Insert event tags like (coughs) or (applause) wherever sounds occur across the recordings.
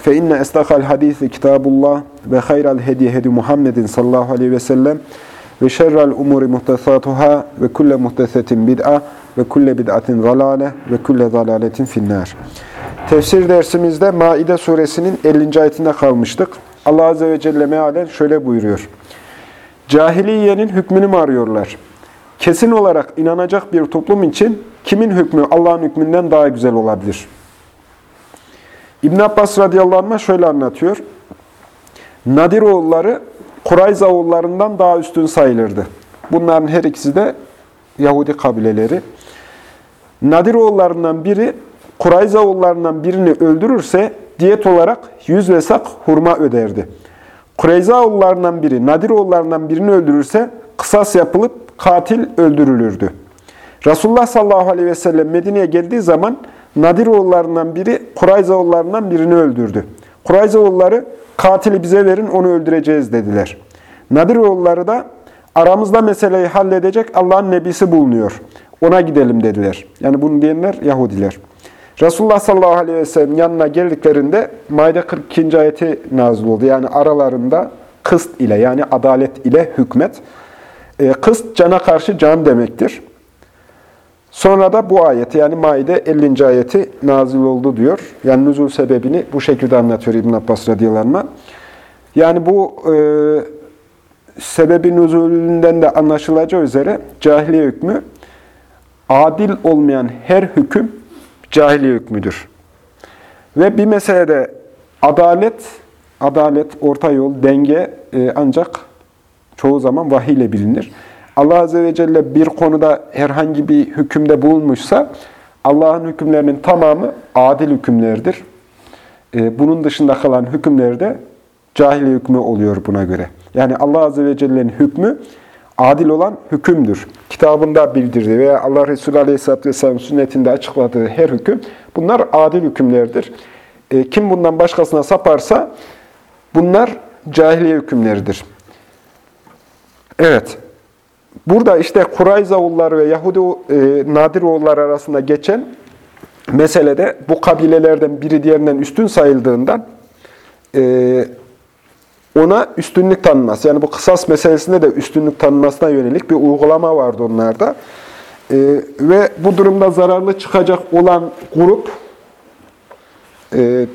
Fe inne estakal hadisi kitabullah ve hayral hediye hedi Muhammedin sallallahu aleyhi ve sellem ve şerrel umuri muhtesatuhâ ve kulle muhtesetin bid'a ve kulle bid'atin zalâle ve kulle zalâletin finnâr. Tefsir dersimizde Maide suresinin 50. ayetinde kalmıştık. Allah Azze ve Celle mealen şöyle buyuruyor. Cahiliyenin hükmünü mü arıyorlar? Kesin olarak inanacak bir toplum için kimin hükmü Allah'ın hükmünden daha güzel olabilir? İbn Abbas radıyallahu anh şöyle anlatıyor. Nadir oğulları Kurayza oğullarından daha üstün sayılırdı. Bunların her ikisi de Yahudi kabileleri. Nadir oğullarından biri Kurayza oğullarından birini öldürürse diyet olarak yüz vesak hurma öderdi. Kureyza oğullarından biri Nadir oğullarından birini öldürürse kısas yapılıp katil öldürülürdü. Resulullah sallallahu aleyhi ve sellem Medine'ye geldiği zaman Nadir oğullarından biri Kurayza oğullarından birini öldürdü. Kurayza oğulları katili bize verin onu öldüreceğiz dediler. Nadir oğulları da aramızda meseleyi halledecek Allah'ın nebisi bulunuyor. Ona gidelim dediler. Yani bunu diyenler Yahudiler. Resulullah sallallahu aleyhi ve sellem yanına geldiklerinde Maide 42. ayeti nazil oldu. Yani aralarında kıst ile yani adalet ile hükmet. E, kıst cana karşı can demektir. Sonra da bu ayeti yani Maide 50. ayeti nazil oldu diyor. Yani nüzul sebebini bu şekilde anlatıyor İbn Abbas radıyallahu. Yani bu e, sebebi nüzulünden de anlaşılacağı üzere cahiliye hükmü adil olmayan her hüküm cahiliye hükmüdür. Ve bir meselede adalet, adalet, orta yol, denge e, ancak çoğu zaman vahiy ile bilinir. Allah Azze ve Celle bir konuda herhangi bir hükümde bulunmuşsa Allah'ın hükümlerinin tamamı adil hükümlerdir. E, bunun dışında kalan hükümler de cahiliye hükmü oluyor buna göre. Yani Allah Azze ve Celle'nin hükmü adil olan hükümdür. Kitabında bildirdiği veya Allah Resulü Aleyhisselatü Vesselam sünnetinde açıkladığı her hüküm bunlar adil hükümlerdir. E, kim bundan başkasına saparsa bunlar cahiliye hükümleridir. Evet. Burada işte Kurayza oğulları ve Yahudi e, Nadir oğulları arasında geçen meselede bu kabilelerden biri diğerinden üstün sayıldığından e, ona üstünlük tanınması. Yani bu kısas meselesinde de üstünlük tanınmasına yönelik bir uygulama vardı onlarda. E, ve bu durumda zararlı çıkacak olan grup e,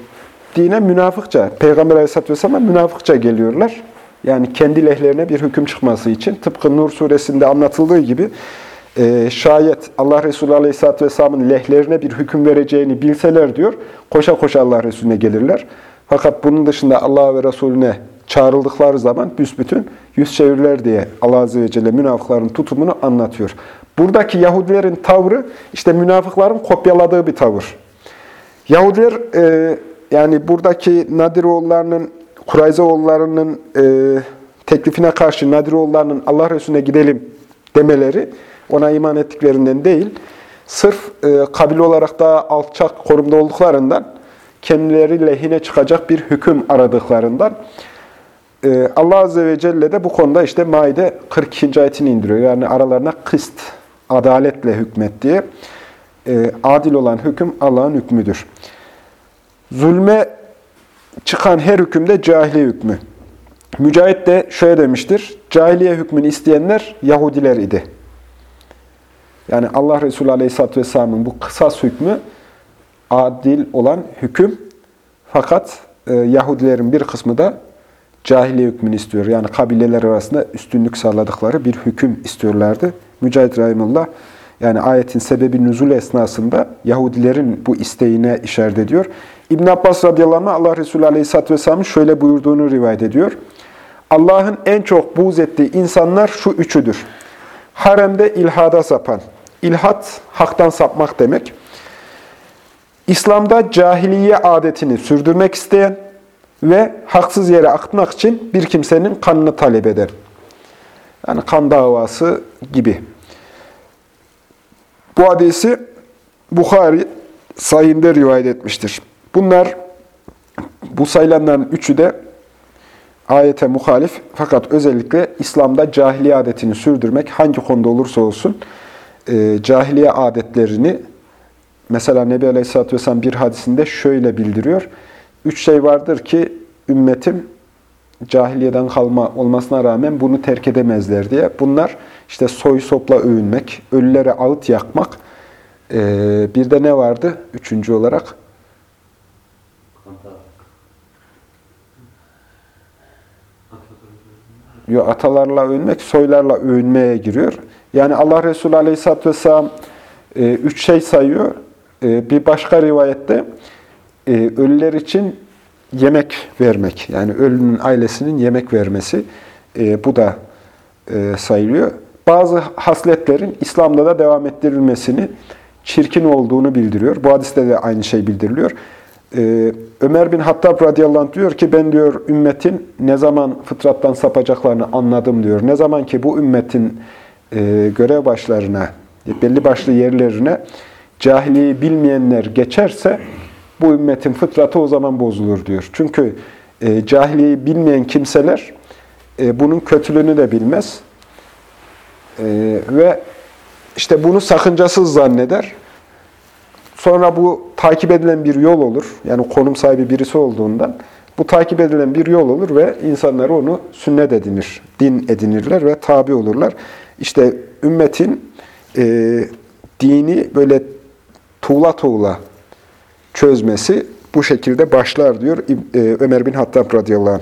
dine münafıkça, Peygamber Aleyhisselatü Vesselam'a münafıkça geliyorlar. Yani kendi lehlerine bir hüküm çıkması için. Tıpkı Nur suresinde anlatıldığı gibi e, şayet Allah Resulü Aleyhisselatü Vesselam'ın lehlerine bir hüküm vereceğini bilseler diyor, koşa koşa Allah Resulüne gelirler. Fakat bunun dışında Allah ve Resulüne çağrıldıkları zaman büsbütün yüz çevirirler diye Allah Azze ve Celle münafıkların tutumunu anlatıyor. Buradaki Yahudilerin tavrı işte münafıkların kopyaladığı bir tavır. Yahudiler e, yani buradaki Nadiroğullarının, Kurayzaoğullarının e, teklifine karşı Nadiroğullarının Allah Resulüne gidelim demeleri ona iman ettiklerinden değil, sırf e, kabile olarak daha alçak konumda olduklarından kendileri lehine çıkacak bir hüküm aradıklarından ee, Allah Azze ve Celle de bu konuda işte Maide 42. ayetini indiriyor. Yani aralarına kıst, adaletle hükmet diye. Ee, adil olan hüküm Allah'ın hükmüdür. Zulme çıkan her hükümde cahiliye hükmü. Mücahit de şöyle demiştir. Cahiliye hükmünü isteyenler Yahudiler idi. Yani Allah Resulü Aleyhisselatü Vesselam'ın bu kısas hükmü adil olan hüküm. Fakat e, Yahudilerin bir kısmı da cahiliye hükmünü istiyor. Yani kabileler arasında üstünlük sağladıkları bir hüküm istiyorlardı. Mücahit Rahimullah yani ayetin sebebi nüzul esnasında Yahudilerin bu isteğine işaret ediyor. İbn Abbas radıyallahu anh Allah Resulü aleyhisselatü vesselamın şöyle buyurduğunu rivayet ediyor. Allah'ın en çok buğz ettiği insanlar şu üçüdür. Haremde ilhada sapan. İlhat, haktan sapmak demek. İslam'da cahiliye adetini sürdürmek isteyen, ve haksız yere akıtmak için bir kimsenin kanını talep eder. Yani kan davası gibi. Bu hadisi Bukhari sayında rivayet etmiştir. Bunlar, bu sayılanların üçü de ayete muhalif fakat özellikle İslam'da cahiliye adetini sürdürmek hangi konuda olursa olsun e, cahiliye adetlerini mesela Nebi Aleyhisselatü Vesselam bir hadisinde şöyle bildiriyor. Üç şey vardır ki ümmetim cahiliyeden kalma olmasına rağmen bunu terk edemezler diye. Bunlar işte soy sopla övünmek, ölülere ağıt yakmak. Ee, bir de ne vardı üçüncü olarak? Yo, atalarla övünmek, soylarla övünmeye giriyor. Yani Allah Resulü Aleyhisselatü Vesselam e, üç şey sayıyor. E, bir başka rivayette e, ölüler için yemek vermek, yani ölünün ailesinin yemek vermesi, e, bu da e, sayılıyor. Bazı hasletlerin İslam'da da devam ettirilmesini çirkin olduğunu bildiriyor. Bu hadiste de aynı şey bildiriliyor. Ee, Ömer bin Hattab radıyallahu anh diyor ki ben diyor ümmetin ne zaman fıtrattan sapacaklarını anladım diyor. Ne zaman ki bu ümmetin e, görev başlarına, belli başlı yerlerine cahiliyi bilmeyenler geçerse bu ümmetin fıtratı o zaman bozulur diyor. Çünkü e, cahiliyi bilmeyen kimseler e, bunun kötülüğünü de bilmez. Ve işte bunu sakıncasız zanneder. Sonra bu takip edilen bir yol olur. Yani konum sahibi birisi olduğundan bu takip edilen bir yol olur ve insanlar onu sünnet edinir, din edinirler ve tabi olurlar. İşte ümmetin e, dini böyle tuğla tuğla çözmesi bu şekilde başlar diyor e, Ömer bin Hattab radıyallahu.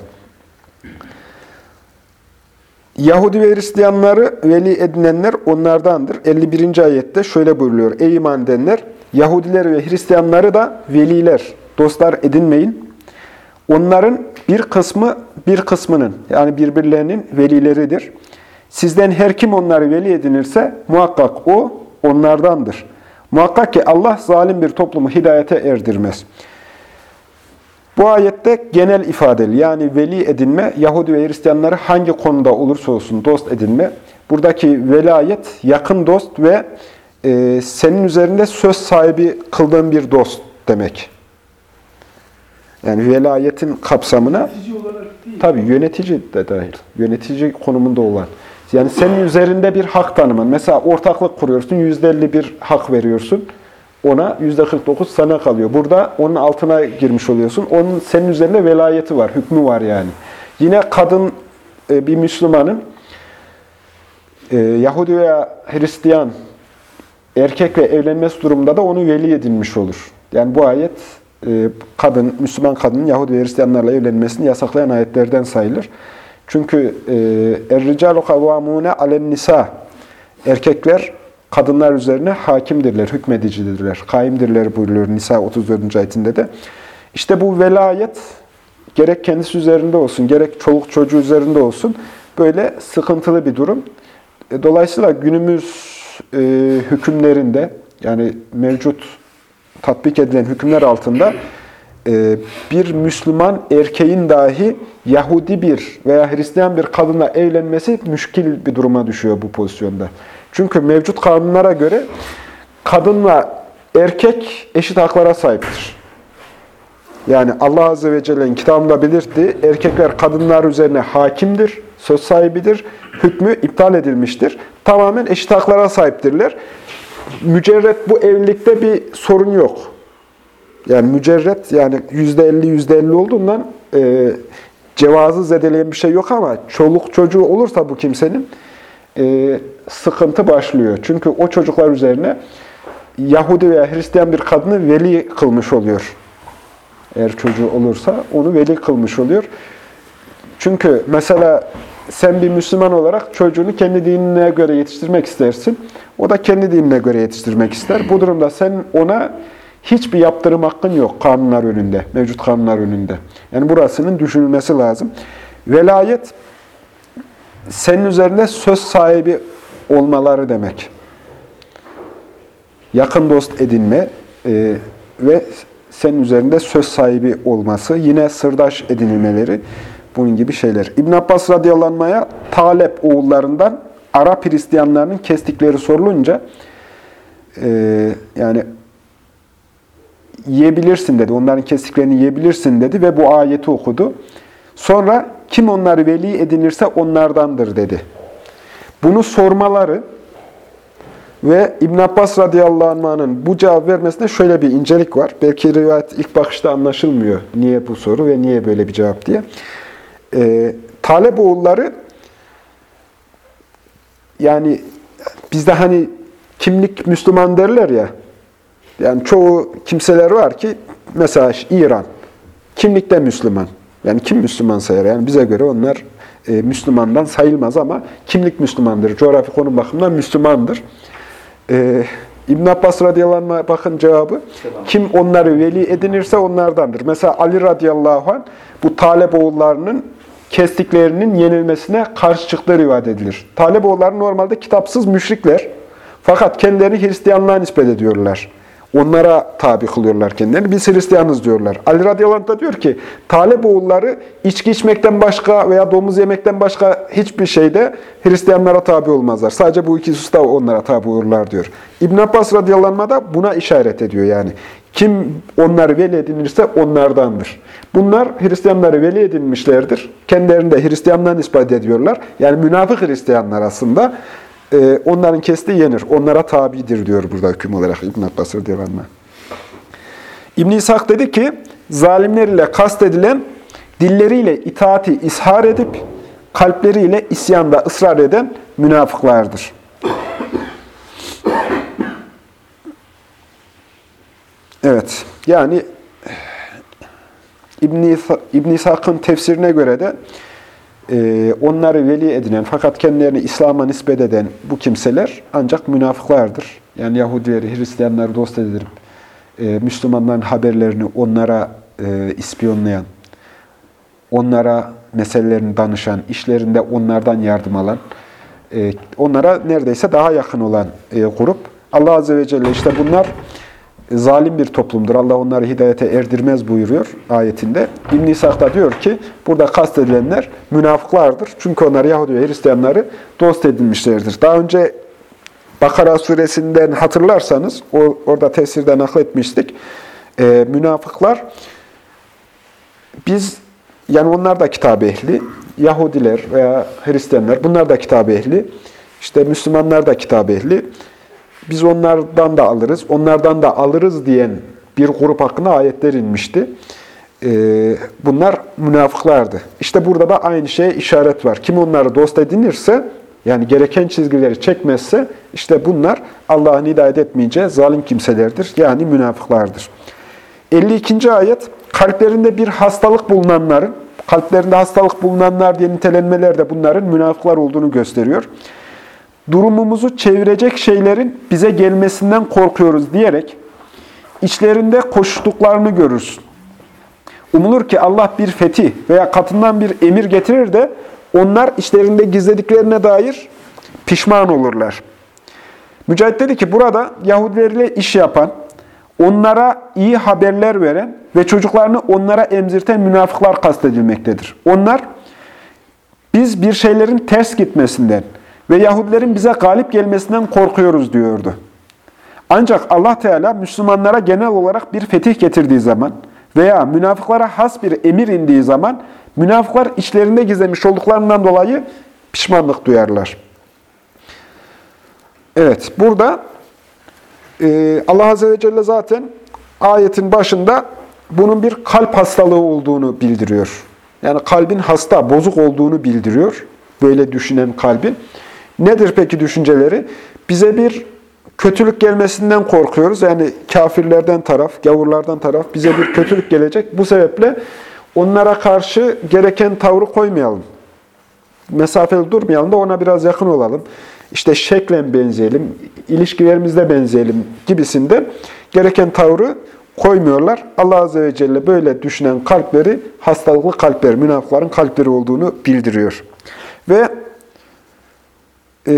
Yahudi ve Hristiyanları veli edinenler onlardandır. 51. ayette şöyle buyuruyor. Ey iman edenler, Yahudiler ve Hristiyanları da veliler, dostlar edinmeyin. Onların bir kısmı bir kısmının yani birbirlerinin velileridir. Sizden her kim onları veli edinirse muhakkak o onlardandır. Muhakkak ki Allah zalim bir toplumu hidayete erdirmez. Bu ayette genel ifadeli yani veli edinme, Yahudi ve Hristiyanları hangi konuda olursa olsun dost edinme. Buradaki velayet yakın dost ve e, senin üzerinde söz sahibi kıldığın bir dost demek. Yani velayetin kapsamına tabi yönetici de dahil. Yönetici konumunda olan. Yani senin üzerinde bir hak tanıman. Mesela ortaklık kuruyorsun, %50 bir hak veriyorsun. Ona %49 sana kalıyor. Burada onun altına girmiş oluyorsun. Onun senin üzerinde velayeti var, hükmü var yani. Yine kadın e, bir Müslümanın e, Yahudi veya Hristiyan erkekle evlenmesi durumunda da onu veli edinmiş olur. Yani bu ayet e, kadın, Müslüman kadının Yahudi ve Hristiyanlarla evlenmesini yasaklayan ayetlerden sayılır. Çünkü er-ricalu kavvamune alen nisa erkekler kadınlar üzerine hakimdirler, hükmedicidirler, kaimdirler buyuruyor Nisa 34. ayetinde de. İşte bu velayet gerek kendisi üzerinde olsun, gerek çoluk çocuğu üzerinde olsun böyle sıkıntılı bir durum. E, dolayısıyla günümüz e, hükümlerinde yani mevcut tatbik edilen hükümler altında e, bir Müslüman erkeğin dahi Yahudi bir veya Hristiyan bir kadınla evlenmesi müşkil bir duruma düşüyor bu pozisyonda. Çünkü mevcut kanunlara göre kadınla erkek eşit haklara sahiptir. Yani Allah Azze ve Celle'nin kitabında belirtti, erkekler kadınlar üzerine hakimdir, söz sahibidir, hükmü iptal edilmiştir. Tamamen eşit haklara sahiptirler. Mücerret bu evlilikte bir sorun yok. Yani mücerret yani yüzde elli yüzde elli olduğundan e, cevazı zedeleyen bir şey yok ama çoluk çocuğu olursa bu kimsenin e, sıkıntı başlıyor. Çünkü o çocuklar üzerine Yahudi veya Hristiyan bir kadını veli kılmış oluyor. Eğer çocuğu olursa onu veli kılmış oluyor. Çünkü mesela sen bir Müslüman olarak çocuğunu kendi dinine göre yetiştirmek istersin. O da kendi dinine göre yetiştirmek ister. Bu durumda sen ona hiçbir yaptırım hakkın yok kanunlar önünde, mevcut kanunlar önünde. Yani burasının düşünülmesi lazım. Velayet senin üzerinde söz sahibi olmaları demek. Yakın dost edinme e, ve senin üzerinde söz sahibi olması, yine sırdaş edinilmeleri. Bunun gibi şeyler. İbn Abbas radıyallahu anh'a Talep oğullarından Arap Hristiyanlarının kestikleri sorulunca e, yani yiyebilirsin dedi. Onların kestiklerini yiyebilirsin dedi ve bu ayeti okudu. Sonra kim onları veli edinirse onlardandır dedi. Bunu sormaları ve İbn Abbas radıyallahu anh'ın bu cevap vermesinde şöyle bir incelik var. Belki rivayet ilk bakışta anlaşılmıyor. Niye bu soru ve niye böyle bir cevap diye. E, Talep oğulları yani bizde hani kimlik Müslüman derler ya. Yani çoğu kimseler var ki mesela İran kimlikte Müslüman. Yani kim Müslüman sayar? Yani bize göre onlar e, Müslümandan sayılmaz ama kimlik Müslümandır. Coğrafi konum bakımından Müslümandır. E, İbn Abbas radıyallahu anh'a bakın cevabı. Kim onları veli edinirse onlardandır. Mesela Ali radıyallahu anh bu Talep oğullarının kestiklerinin yenilmesine karşı çıktığı rivayet edilir. Talep oğulları normalde kitapsız müşrikler. Fakat kendilerini Hristiyanlığa nispet ediyorlar. Onlara tabi kılıyorlar kendilerini. Biz Hristiyanız diyorlar. Ali radıyallahu da diyor ki, Talep oğulları içki içmekten başka veya domuz yemekten başka hiçbir şeyde Hristiyanlara tabi olmazlar. Sadece bu iki hususta onlara tabi olurlar diyor. İbn Abbas radıyallahu da buna işaret ediyor yani. Kim onları veli edinirse onlardandır. Bunlar Hristiyanları veli edinmişlerdir. Kendilerini de Hristiyanlar ispat ediyorlar. Yani münafık Hristiyanlar aslında. Ee, onların kestiği yenir. Onlara tabidir diyor burada hüküm olarak İbn Abbas radıyallahu. İbn İshak dedi ki, zalimler ile kastedilen dilleriyle itaati ishar edip kalpleriyle isyanda ısrar eden münafıklardır. Evet, yani İbn İshak'ın tefsirine göre de e, onları veli edinen fakat kendilerini İslam'a nispet eden bu kimseler ancak münafıklardır. Yani Yahudileri, Hristiyanları dost edinip e, Müslümanların haberlerini onlara e, ispiyonlayan, onlara meselelerini danışan, işlerinde onlardan yardım alan, e, onlara neredeyse daha yakın olan grup. Allah Azze ve Celle işte bunlar zalim bir toplumdur. Allah onları hidayete erdirmez buyuruyor ayetinde. İbn-i da diyor ki burada kastedilenler münafıklardır. Çünkü onlar Yahudi ve Hristiyanları dost edinmişlerdir. Daha önce Bakara suresinden hatırlarsanız, orada tefsirden nakletmiştik. E, münafıklar, biz, yani onlar da kitab ehli, Yahudiler veya Hristiyanlar, bunlar da kitab ehli, işte Müslümanlar da kitab ehli biz onlardan da alırız, onlardan da alırız diyen bir grup hakkında ayetler inmişti. Ee, bunlar münafıklardı. İşte burada da aynı şeye işaret var. Kim onları dost edinirse, yani gereken çizgileri çekmezse, işte bunlar Allah'ın hidayet etmeyince zalim kimselerdir. Yani münafıklardır. 52. ayet, kalplerinde bir hastalık bulunanların, kalplerinde hastalık bulunanlar diye nitelenmeler de bunların münafıklar olduğunu gösteriyor durumumuzu çevirecek şeylerin bize gelmesinden korkuyoruz diyerek içlerinde koştuklarını görürsün. Umulur ki Allah bir fetih veya katından bir emir getirir de onlar içlerinde gizlediklerine dair pişman olurlar. Mücahit dedi ki burada Yahudilerle iş yapan, onlara iyi haberler veren ve çocuklarını onlara emzirten münafıklar kastedilmektedir. Onlar biz bir şeylerin ters gitmesinden, ve Yahudilerin bize galip gelmesinden korkuyoruz diyordu. Ancak Allah Teala Müslümanlara genel olarak bir fetih getirdiği zaman veya münafıklara has bir emir indiği zaman münafıklar içlerinde gizlemiş olduklarından dolayı pişmanlık duyarlar. Evet, burada e, Allah Azze ve Celle zaten ayetin başında bunun bir kalp hastalığı olduğunu bildiriyor. Yani kalbin hasta, bozuk olduğunu bildiriyor. Böyle düşünen kalbin. Nedir peki düşünceleri? Bize bir kötülük gelmesinden korkuyoruz. Yani kafirlerden taraf, gavurlardan taraf bize bir kötülük gelecek. Bu sebeple onlara karşı gereken tavrı koymayalım. Mesafeli durmayalım da ona biraz yakın olalım. İşte şeklen benzeyelim, ilişkilerimizde benzeyelim gibisinde gereken tavrı koymuyorlar. Allah Azze ve Celle böyle düşünen kalpleri hastalıklı kalpler, münafıkların kalpleri olduğunu bildiriyor. Ve e,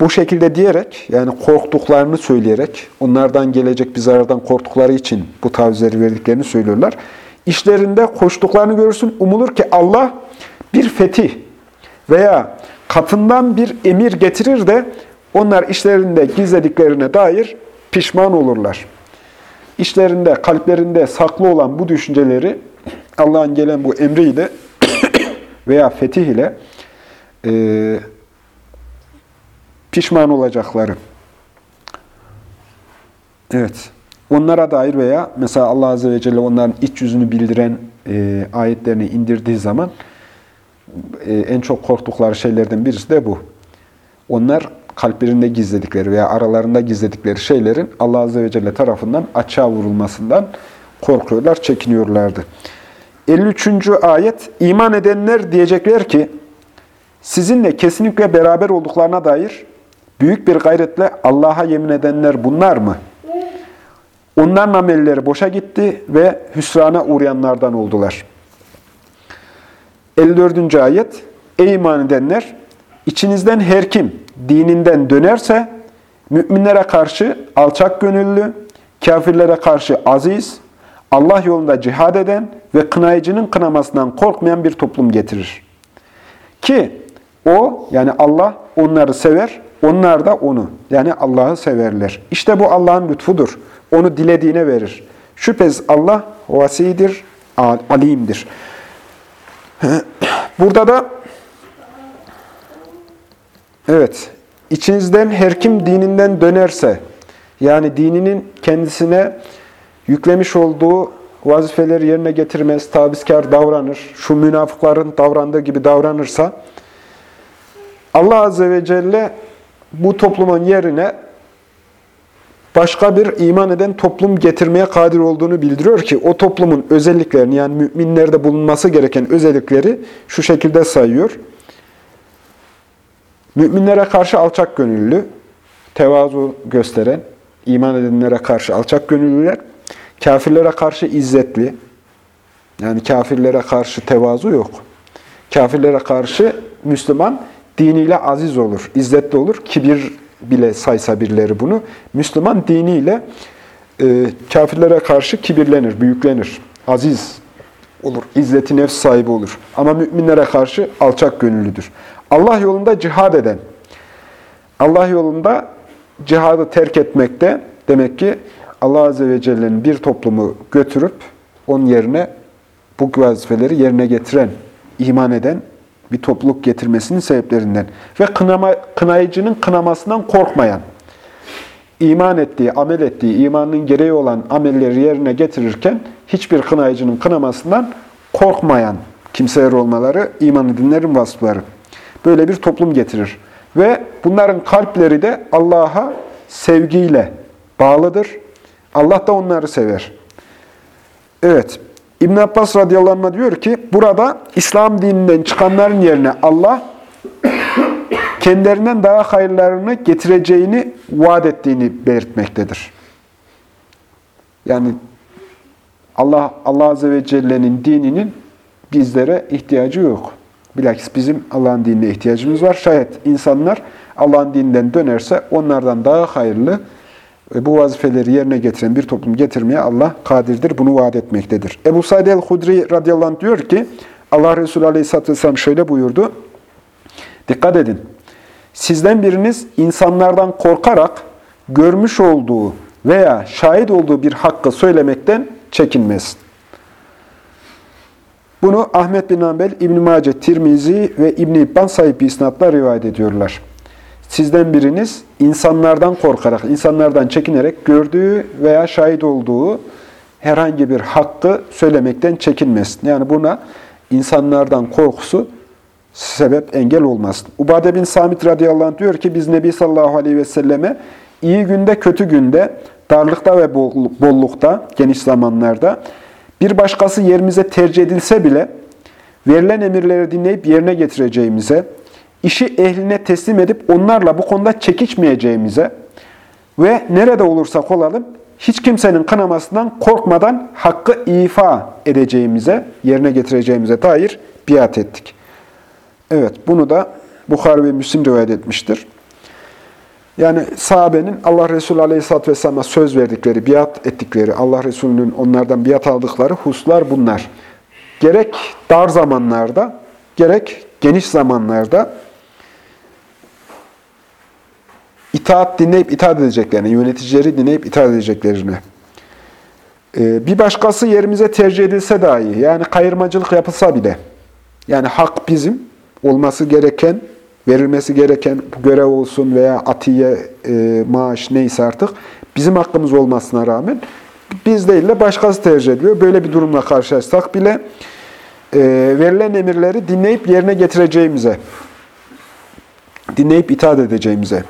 bu şekilde diyerek, yani korktuklarını söyleyerek, onlardan gelecek bir zarardan korktukları için bu tavizleri verdiklerini söylüyorlar. İşlerinde koştuklarını görürsün. Umulur ki Allah bir fetih veya katından bir emir getirir de onlar işlerinde gizlediklerine dair pişman olurlar. İşlerinde, kalplerinde saklı olan bu düşünceleri Allah'ın gelen bu emriyle (coughs) veya fetih ile e, pişman olacakları. Evet. Onlara dair veya mesela Allah Azze ve Celle onların iç yüzünü bildiren e, ayetlerini indirdiği zaman e, en çok korktukları şeylerden birisi de bu. Onlar kalplerinde gizledikleri veya aralarında gizledikleri şeylerin Allah Azze ve Celle tarafından açığa vurulmasından korkuyorlar, çekiniyorlardı. 53. ayet, iman edenler diyecekler ki, sizinle kesinlikle beraber olduklarına dair büyük bir gayretle Allah'a yemin edenler bunlar mı? Onların amelleri boşa gitti ve hüsrana uğrayanlardan oldular. 54. ayet, Ey iman edenler! içinizden her kim dininden dönerse, müminlere karşı alçak gönüllü, kafirlere karşı aziz, Allah yolunda cihad eden ve kınayıcının kınamasından korkmayan bir toplum getirir. Ki o, yani Allah onları sever, onlar da onu, yani Allah'ı severler. İşte bu Allah'ın lütfudur. Onu dilediğine verir. Şüphesiz Allah vasidir, alimdir. (clears throat) Burada da evet, içinizden her kim dininden dönerse, yani dininin kendisine yüklemiş olduğu vazifeleri yerine getirmez, tabizkar davranır, şu münafıkların davrandığı gibi davranırsa, Allah Azze ve Celle bu toplumun yerine başka bir iman eden toplum getirmeye kadir olduğunu bildiriyor ki o toplumun özelliklerini yani müminlerde bulunması gereken özellikleri şu şekilde sayıyor. Müminlere karşı alçak gönüllü, tevazu gösteren, iman edenlere karşı alçak gönüllüler, kafirlere karşı izzetli, yani kafirlere karşı tevazu yok. Kafirlere karşı Müslüman diniyle aziz olur, izzetli olur. Kibir bile saysa birileri bunu. Müslüman diniyle e, kafirlere karşı kibirlenir, büyüklenir, aziz olur, izzeti nefs sahibi olur. Ama müminlere karşı alçak gönüllüdür. Allah yolunda cihad eden, Allah yolunda cihadı terk etmekte demek ki Allah Azze ve Celle'nin bir toplumu götürüp onun yerine bu vazifeleri yerine getiren, iman eden bir topluluk getirmesinin sebeplerinden. Ve kınama, kınayıcının kınamasından korkmayan, iman ettiği, amel ettiği, imanın gereği olan amelleri yerine getirirken hiçbir kınayıcının kınamasından korkmayan kimseler olmaları iman edinlerin vasıfları. Böyle bir toplum getirir. Ve bunların kalpleri de Allah'a sevgiyle bağlıdır. Allah da onları sever. Evet, İbn Abbas radıyallahu anh diyor ki, burada İslam dininden çıkanların yerine Allah kendilerinden daha hayırlarını getireceğini vaat ettiğini belirtmektedir. Yani Allah Allah azze ve celle'nin dininin bizlere ihtiyacı yok. Bilakis bizim Allah'ın dinine ihtiyacımız var. Şayet insanlar Allah'ın dininden dönerse onlardan daha hayırlı bu vazifeleri yerine getiren bir toplum getirmeye Allah kadirdir. Bunu vaat etmektedir. Ebu Said el-Hudri radıyallahu anh diyor ki, Allah Resulü aleyhisselatü vesselam şöyle buyurdu. Dikkat edin. Sizden biriniz insanlardan korkarak görmüş olduğu veya şahit olduğu bir hakkı söylemekten çekinmesin. Bunu Ahmet bin Ambel, İbn-i Mace, Tirmizi ve İbn-i İbban sahip isnatla rivayet ediyorlar. Sizden biriniz insanlardan korkarak, insanlardan çekinerek gördüğü veya şahit olduğu herhangi bir hakkı söylemekten çekinmesin. Yani buna insanlardan korkusu sebep engel olmasın. Ubade bin Samit radıyallahu anh diyor ki biz Nebi sallallahu aleyhi ve selleme iyi günde kötü günde, darlıkta ve bollukta, geniş zamanlarda bir başkası yerimize tercih edilse bile verilen emirleri dinleyip yerine getireceğimize, işi ehline teslim edip onlarla bu konuda çekişmeyeceğimize ve nerede olursak olalım hiç kimsenin kınamasından korkmadan hakkı ifa edeceğimize, yerine getireceğimize dair biat ettik. Evet, bunu da Bukhari ve Müslim rivayet etmiştir. Yani sahabenin Allah Resulü Aleyhisselatü Vesselam'a söz verdikleri, biat ettikleri, Allah Resulü'nün onlardan biat aldıkları huslar bunlar. Gerek dar zamanlarda, gerek geniş zamanlarda itaat dinleyip itaat edeceklerine, yöneticileri dinleyip itaat edeceklerine. Ee, bir başkası yerimize tercih edilse dahi, yani kayırmacılık yapılsa bile, yani hak bizim, olması gereken, verilmesi gereken bu görev olsun veya atiye, e, maaş neyse artık, bizim hakkımız olmasına rağmen, biz değil de başkası tercih ediliyor. Böyle bir durumla karşılaşsak bile, e, verilen emirleri dinleyip yerine getireceğimize, dinleyip itaat edeceğimize,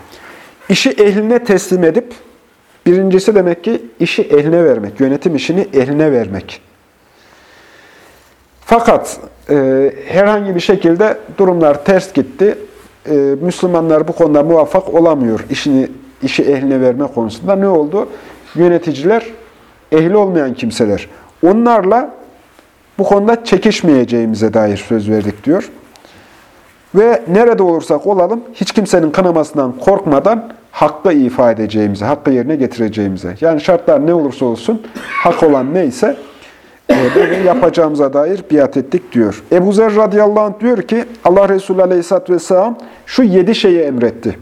işi ehline teslim edip, birincisi demek ki işi ehline vermek, yönetim işini ehline vermek. Fakat e, herhangi bir şekilde durumlar ters gitti. E, Müslümanlar bu konuda muvaffak olamıyor işini işi ehline verme konusunda. Ne oldu? Yöneticiler ehli olmayan kimseler. Onlarla bu konuda çekişmeyeceğimize dair söz verdik diyor. Ve nerede olursak olalım hiç kimsenin kınamasından korkmadan hakkı ifade edeceğimize, hakkı yerine getireceğimize. Yani şartlar ne olursa olsun hak olan neyse e, yapacağımıza dair biat ettik diyor. Ebu Zer radıyallahu anh diyor ki Allah Resulü aleyhisselatü vesselam şu yedi şeyi emretti.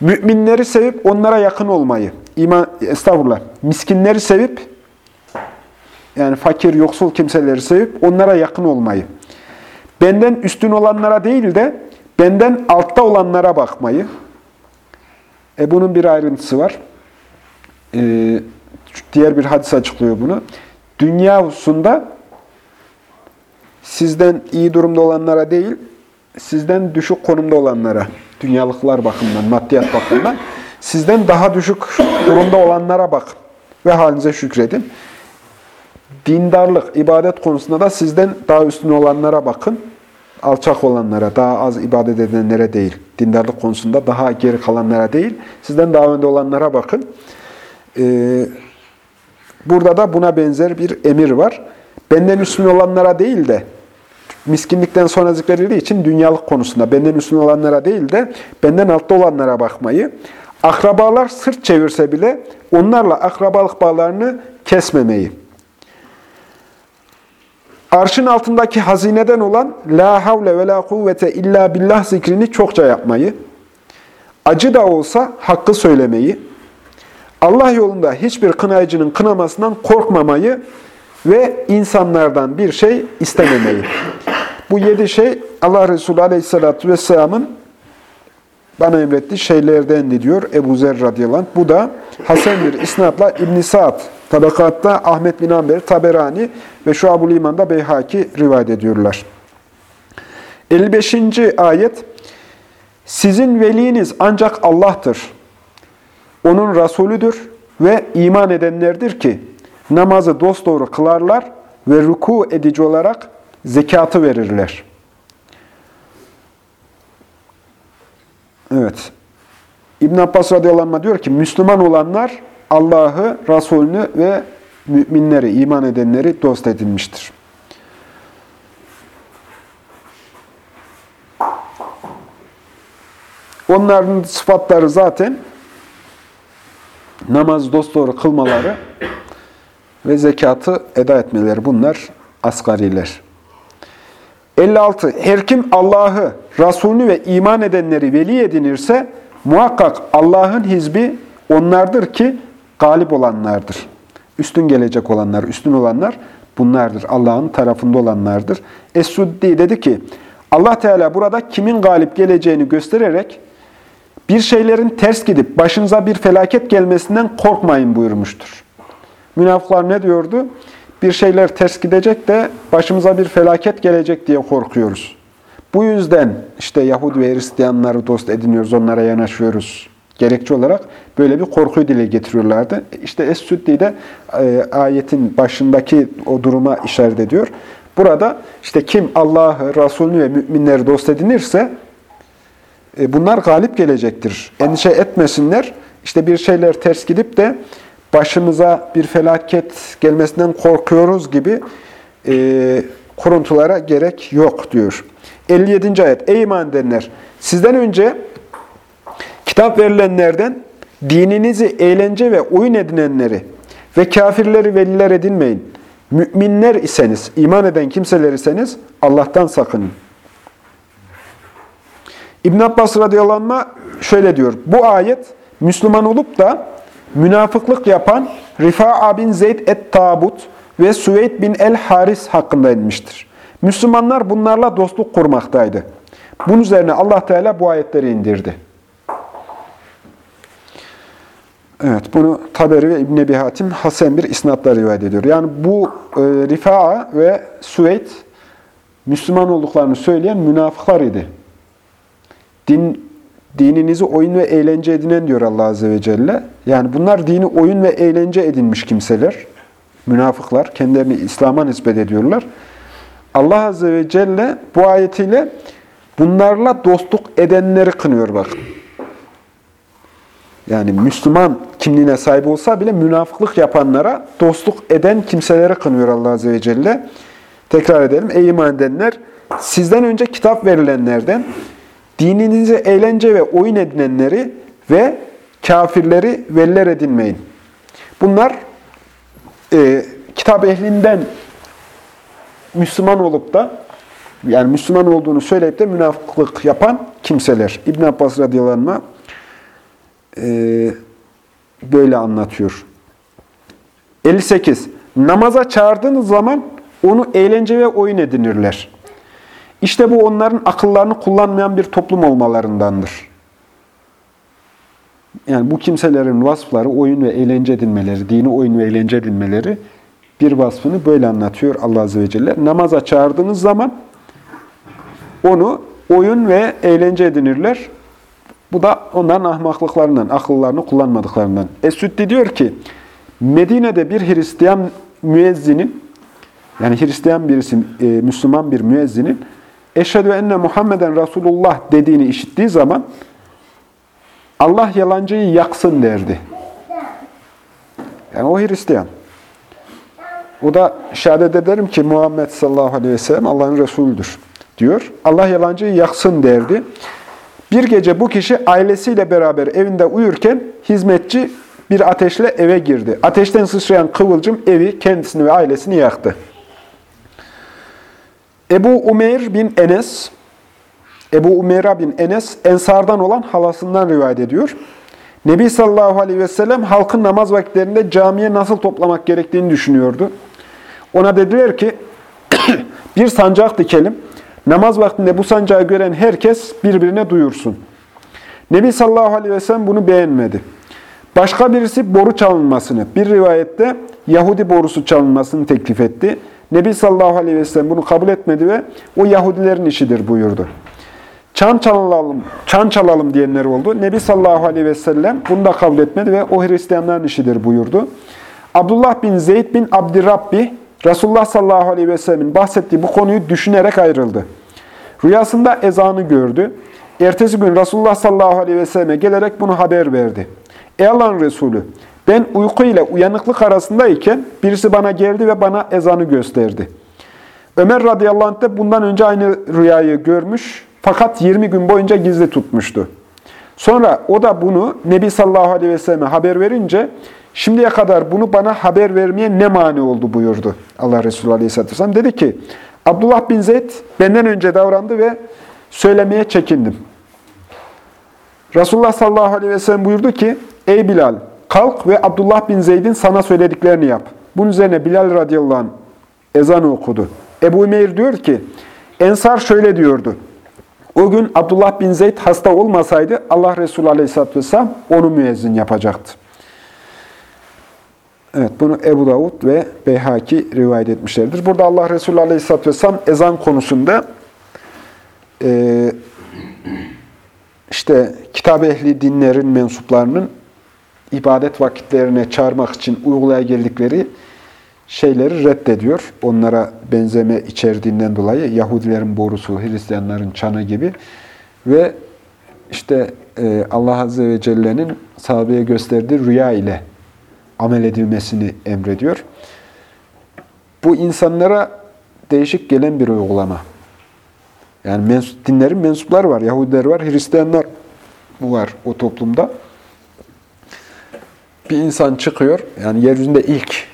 Müminleri sevip onlara yakın olmayı, iman, estağfurullah, miskinleri sevip yani fakir, yoksul kimseleri sevip onlara yakın olmayı, benden üstün olanlara değil de benden altta olanlara bakmayı. E bunun bir ayrıntısı var. E, diğer bir hadis açıklıyor bunu. Dünya hususunda sizden iyi durumda olanlara değil, sizden düşük konumda olanlara, dünyalıklar bakımından, maddiyat bakımından, sizden daha düşük durumda olanlara bakın ve halinize şükredin. Dindarlık, ibadet konusunda da sizden daha üstün olanlara bakın. Alçak olanlara, daha az ibadet edenlere değil. Dindarlık konusunda daha geri kalanlara değil. Sizden daha önde olanlara bakın. Ee, burada da buna benzer bir emir var. Benden üstün olanlara değil de, miskinlikten sonra zikredildiği için dünyalık konusunda, benden üstün olanlara değil de, benden altta olanlara bakmayı, akrabalar sırt çevirse bile onlarla akrabalık bağlarını kesmemeyi, Arşın altındaki hazineden olan La havle ve la kuvvete illa billah zikrini çokça yapmayı, acı da olsa hakkı söylemeyi, Allah yolunda hiçbir kınayıcının kınamasından korkmamayı ve insanlardan bir şey istememeyi. Bu yedi şey Allah Resulü Aleyhisselatü Vesselam'ın bana emrettiği şeylerden diyor Ebu Zer radıyallahu anh. Bu da Hasan bir isnatla İbn-i Sa'd Tabakatta Ahmet bin Amber, Taberani ve Şuab-ül İman'da Beyhaki rivayet ediyorlar. 55. ayet Sizin veliniz ancak Allah'tır. Onun Resulüdür ve iman edenlerdir ki namazı dosdoğru kılarlar ve ruku edici olarak zekatı verirler. Evet. İbn Abbas radıyallahu anh diyor ki Müslüman olanlar Allah'ı, Resulünü ve müminleri, iman edenleri dost edinmiştir. Onların sıfatları zaten namaz dosdoğru kılmaları ve zekatı eda etmeleri. Bunlar asgariler. 56. Her kim Allah'ı, Resulünü ve iman edenleri veli edinirse muhakkak Allah'ın hizbi onlardır ki galip olanlardır. Üstün gelecek olanlar, üstün olanlar bunlardır. Allah'ın tarafında olanlardır. Es-Suddi dedi ki, Allah Teala burada kimin galip geleceğini göstererek bir şeylerin ters gidip başınıza bir felaket gelmesinden korkmayın buyurmuştur. Münafıklar ne diyordu? Bir şeyler ters gidecek de başımıza bir felaket gelecek diye korkuyoruz. Bu yüzden işte Yahudi ve Hristiyanları dost ediniyoruz, onlara yanaşıyoruz gerekçe olarak böyle bir korkuyu dile getiriyorlardı. İşte Es-Süddi de e, ayetin başındaki o duruma işaret ediyor. Burada işte kim Allah'ı, Resulünü ve müminleri dost edinirse e, bunlar galip gelecektir. Endişe etmesinler. İşte bir şeyler ters gidip de başımıza bir felaket gelmesinden korkuyoruz gibi e, kuruntulara gerek yok diyor. 57. ayet. Ey iman edenler! Sizden önce Kitap verilenlerden dininizi eğlence ve oyun edinenleri ve kafirleri veliler edinmeyin. Müminler iseniz, iman eden kimseler iseniz Allah'tan sakının. İbn Abbas radıyallahu şöyle diyor. Bu ayet Müslüman olup da münafıklık yapan Rifa'a bin Zeyd et-Tabut ve Süveyd bin el-Haris hakkında inmiştir. Müslümanlar bunlarla dostluk kurmaktaydı. Bunun üzerine Allah Teala bu ayetleri indirdi. Evet, bunu Taberi ve İbn-i Hatim Hasen bir isnatla rivayet ediyor. Yani bu e, Rifa'a ve Süveyd Müslüman olduklarını söyleyen münafıklar idi. Din, dininizi oyun ve eğlence edinen diyor Allah Azze ve Celle. Yani bunlar dini oyun ve eğlence edinmiş kimseler. Münafıklar. Kendilerini İslam'a nispet ediyorlar. Allah Azze ve Celle bu ayetiyle bunlarla dostluk edenleri kınıyor bakın. Yani Müslüman kimliğine sahip olsa bile münafıklık yapanlara dostluk eden kimseleri kınıyor Allah Azze ve Celle. Tekrar edelim. Ey iman edenler, sizden önce kitap verilenlerden dininizi eğlence ve oyun edinenleri ve kafirleri veliler edinmeyin. Bunlar e, kitap ehlinden Müslüman olup da yani Müslüman olduğunu söyleyip de münafıklık yapan kimseler. İbn Abbas radıyallahu anh e, böyle anlatıyor. 58. Namaza çağırdığınız zaman onu eğlence ve oyun edinirler. İşte bu onların akıllarını kullanmayan bir toplum olmalarındandır. Yani bu kimselerin vasıfları oyun ve eğlence edinmeleri, dini oyun ve eğlence edinmeleri bir vasfını böyle anlatıyor Allah Azze ve Celle. Namaza çağırdığınız zaman onu oyun ve eğlence edinirler. Bu da onların ahmaklıklarından, akıllarını kullanmadıklarından. Esüddi diyor ki, Medine'de bir Hristiyan müezzinin, yani Hristiyan birisi, e, Müslüman bir müezzinin, Eşhedü enne Muhammeden Resulullah dediğini işittiği zaman, Allah yalancıyı yaksın derdi. Yani o Hristiyan. O da şehadet ederim ki Muhammed sallallahu aleyhi ve sellem Allah'ın Resulüdür diyor. Allah yalancıyı yaksın derdi. Bir gece bu kişi ailesiyle beraber evinde uyurken hizmetçi bir ateşle eve girdi. Ateşten sıçrayan kıvılcım evi, kendisini ve ailesini yaktı. Ebu Umeyr bin Enes, Ebu Umeyra bin Enes, Ensardan olan halasından rivayet ediyor. Nebi sallallahu aleyhi ve sellem halkın namaz vakitlerinde camiye nasıl toplamak gerektiğini düşünüyordu. Ona dediler ki, (coughs) bir sancak dikelim. Namaz vaktinde bu sancağı gören herkes birbirine duyursun. Nebi sallallahu aleyhi ve sellem bunu beğenmedi. Başka birisi boru çalınmasını, bir rivayette Yahudi borusu çalınmasını teklif etti. Nebi sallallahu aleyhi ve sellem bunu kabul etmedi ve o Yahudilerin işidir buyurdu. Çan çalalım, çan çalalım diyenler oldu. Nebi sallallahu aleyhi ve sellem bunu da kabul etmedi ve o Hristiyanların işidir buyurdu. Abdullah bin Zeyd bin Abdirrabbi, Resulullah sallallahu aleyhi ve sellemin bahsettiği bu konuyu düşünerek ayrıldı. Rüyasında ezanı gördü. Ertesi gün Resulullah sallallahu aleyhi ve selleme gelerek bunu haber verdi. Ey Allah'ın Resulü, ben uyku ile uyanıklık arasındayken birisi bana geldi ve bana ezanı gösterdi. Ömer radıyallahu anh de bundan önce aynı rüyayı görmüş fakat 20 gün boyunca gizli tutmuştu. Sonra o da bunu Nebi sallallahu aleyhi ve selleme haber verince şimdiye kadar bunu bana haber vermeye ne mani oldu buyurdu Allah Resulü aleyhisselatü vesselam. Dedi ki Abdullah bin Zeyd benden önce davrandı ve söylemeye çekindim. Resulullah sallallahu aleyhi ve sellem buyurdu ki, Ey Bilal, kalk ve Abdullah bin Zeyd'in sana söylediklerini yap. Bunun üzerine Bilal radıyallahu anh ezanı okudu. Ebu Meyr diyor ki, Ensar şöyle diyordu. O gün Abdullah bin Zeyd hasta olmasaydı Allah Resulü aleyhisselatü vesselam onu müezzin yapacaktı. Evet, bunu Ebu Davud ve Beyhaki rivayet etmişlerdir. Burada Allah Resulü Aleyhisselatü Vesselam ezan konusunda e, işte kitap ehli dinlerin mensuplarının ibadet vakitlerine çağırmak için uygulaya geldikleri şeyleri reddediyor. Onlara benzeme içerdiğinden dolayı Yahudilerin borusu, Hristiyanların çanı gibi ve işte e, Allah Azze ve Celle'nin sahabeye gösterdiği rüya ile amel edilmesini emrediyor. Bu insanlara değişik gelen bir uygulama. Yani mens dinlerin mensupları var, Yahudiler var, Hristiyanlar var o toplumda. Bir insan çıkıyor, yani yeryüzünde ilk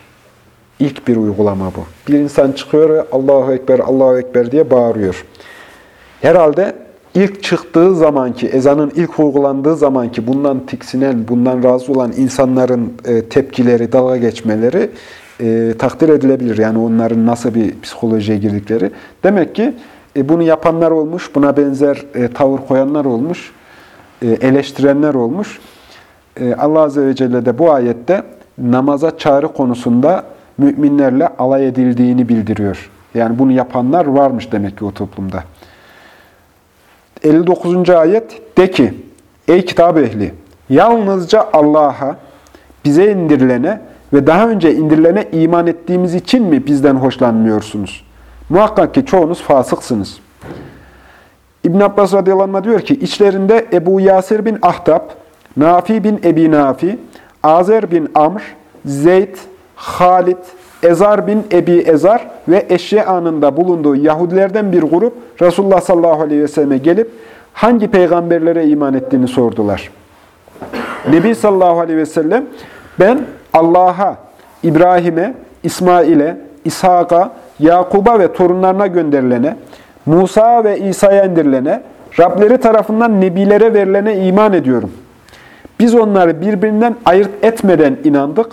İlk bir uygulama bu. Bir insan çıkıyor ve Allahu Ekber, Allahu Ekber diye bağırıyor. Herhalde ilk çıktığı zamanki, ezanın ilk uygulandığı zamanki bundan tiksinen, bundan razı olan insanların e, tepkileri, dalga geçmeleri e, takdir edilebilir. Yani onların nasıl bir psikolojiye girdikleri. Demek ki e, bunu yapanlar olmuş, buna benzer e, tavır koyanlar olmuş, e, eleştirenler olmuş. E, Allah Azze ve Celle de bu ayette namaza çağrı konusunda müminlerle alay edildiğini bildiriyor. Yani bunu yapanlar varmış demek ki o toplumda. 59. ayet de ki, Ey kitap ehli! Yalnızca Allah'a, bize indirilene ve daha önce indirilene iman ettiğimiz için mi bizden hoşlanmıyorsunuz? Muhakkak ki çoğunuz fasıksınız. İbn Abbas radıyallahu diyor ki, içlerinde Ebu Yasir bin Ahtab, Nafi bin Ebi Nafi, Azer bin Amr, Zeyd, Halid, Ezar bin Ebi Ezar ve eşya anında bulunduğu Yahudilerden bir grup Resulullah sallallahu aleyhi ve selleme gelip hangi peygamberlere iman ettiğini sordular. Nebi sallallahu aleyhi ve sellem ben Allah'a, İbrahim'e, İsmail'e, İshak'a, Yakub'a ve torunlarına gönderilene, Musa ve İsa'ya indirilene, Rableri tarafından nebilere verilene iman ediyorum. Biz onları birbirinden ayırt etmeden inandık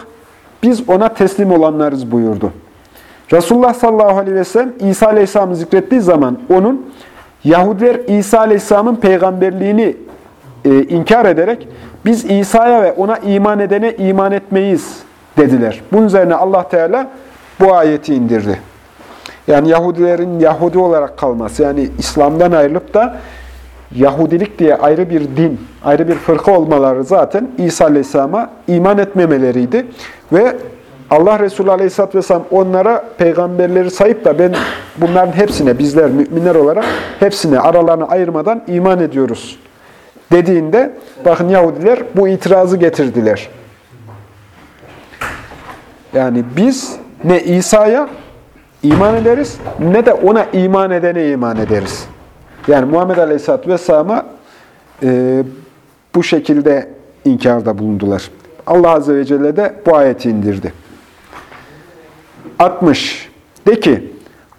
biz ona teslim olanlarız buyurdu. Resulullah sallallahu aleyhi ve sellem İsa aleyhisselam'ı zikrettiği zaman onun Yahudiler İsa aleyhisselamın peygamberliğini e, inkar ederek biz İsa'ya ve ona iman edene iman etmeyiz dediler. Bunun üzerine Allah Teala bu ayeti indirdi. Yani Yahudilerin Yahudi olarak kalması, yani İslam'dan ayrılıp da Yahudilik diye ayrı bir din, ayrı bir fırka olmaları zaten İsa Aleyhisselam'a iman etmemeleriydi. Ve Allah Resulü Aleyhisselatü Vesselam onlara peygamberleri sayıp da ben bunların hepsine, bizler müminler olarak hepsine aralarını ayırmadan iman ediyoruz dediğinde bakın Yahudiler bu itirazı getirdiler. Yani biz ne İsa'ya iman ederiz ne de ona iman edene iman ederiz. Yani Muhammed Aleyhisselatü Vesselam'a e, bu şekilde inkarda bulundular. Allah Azze ve Celle de bu ayeti indirdi. 60. De ki,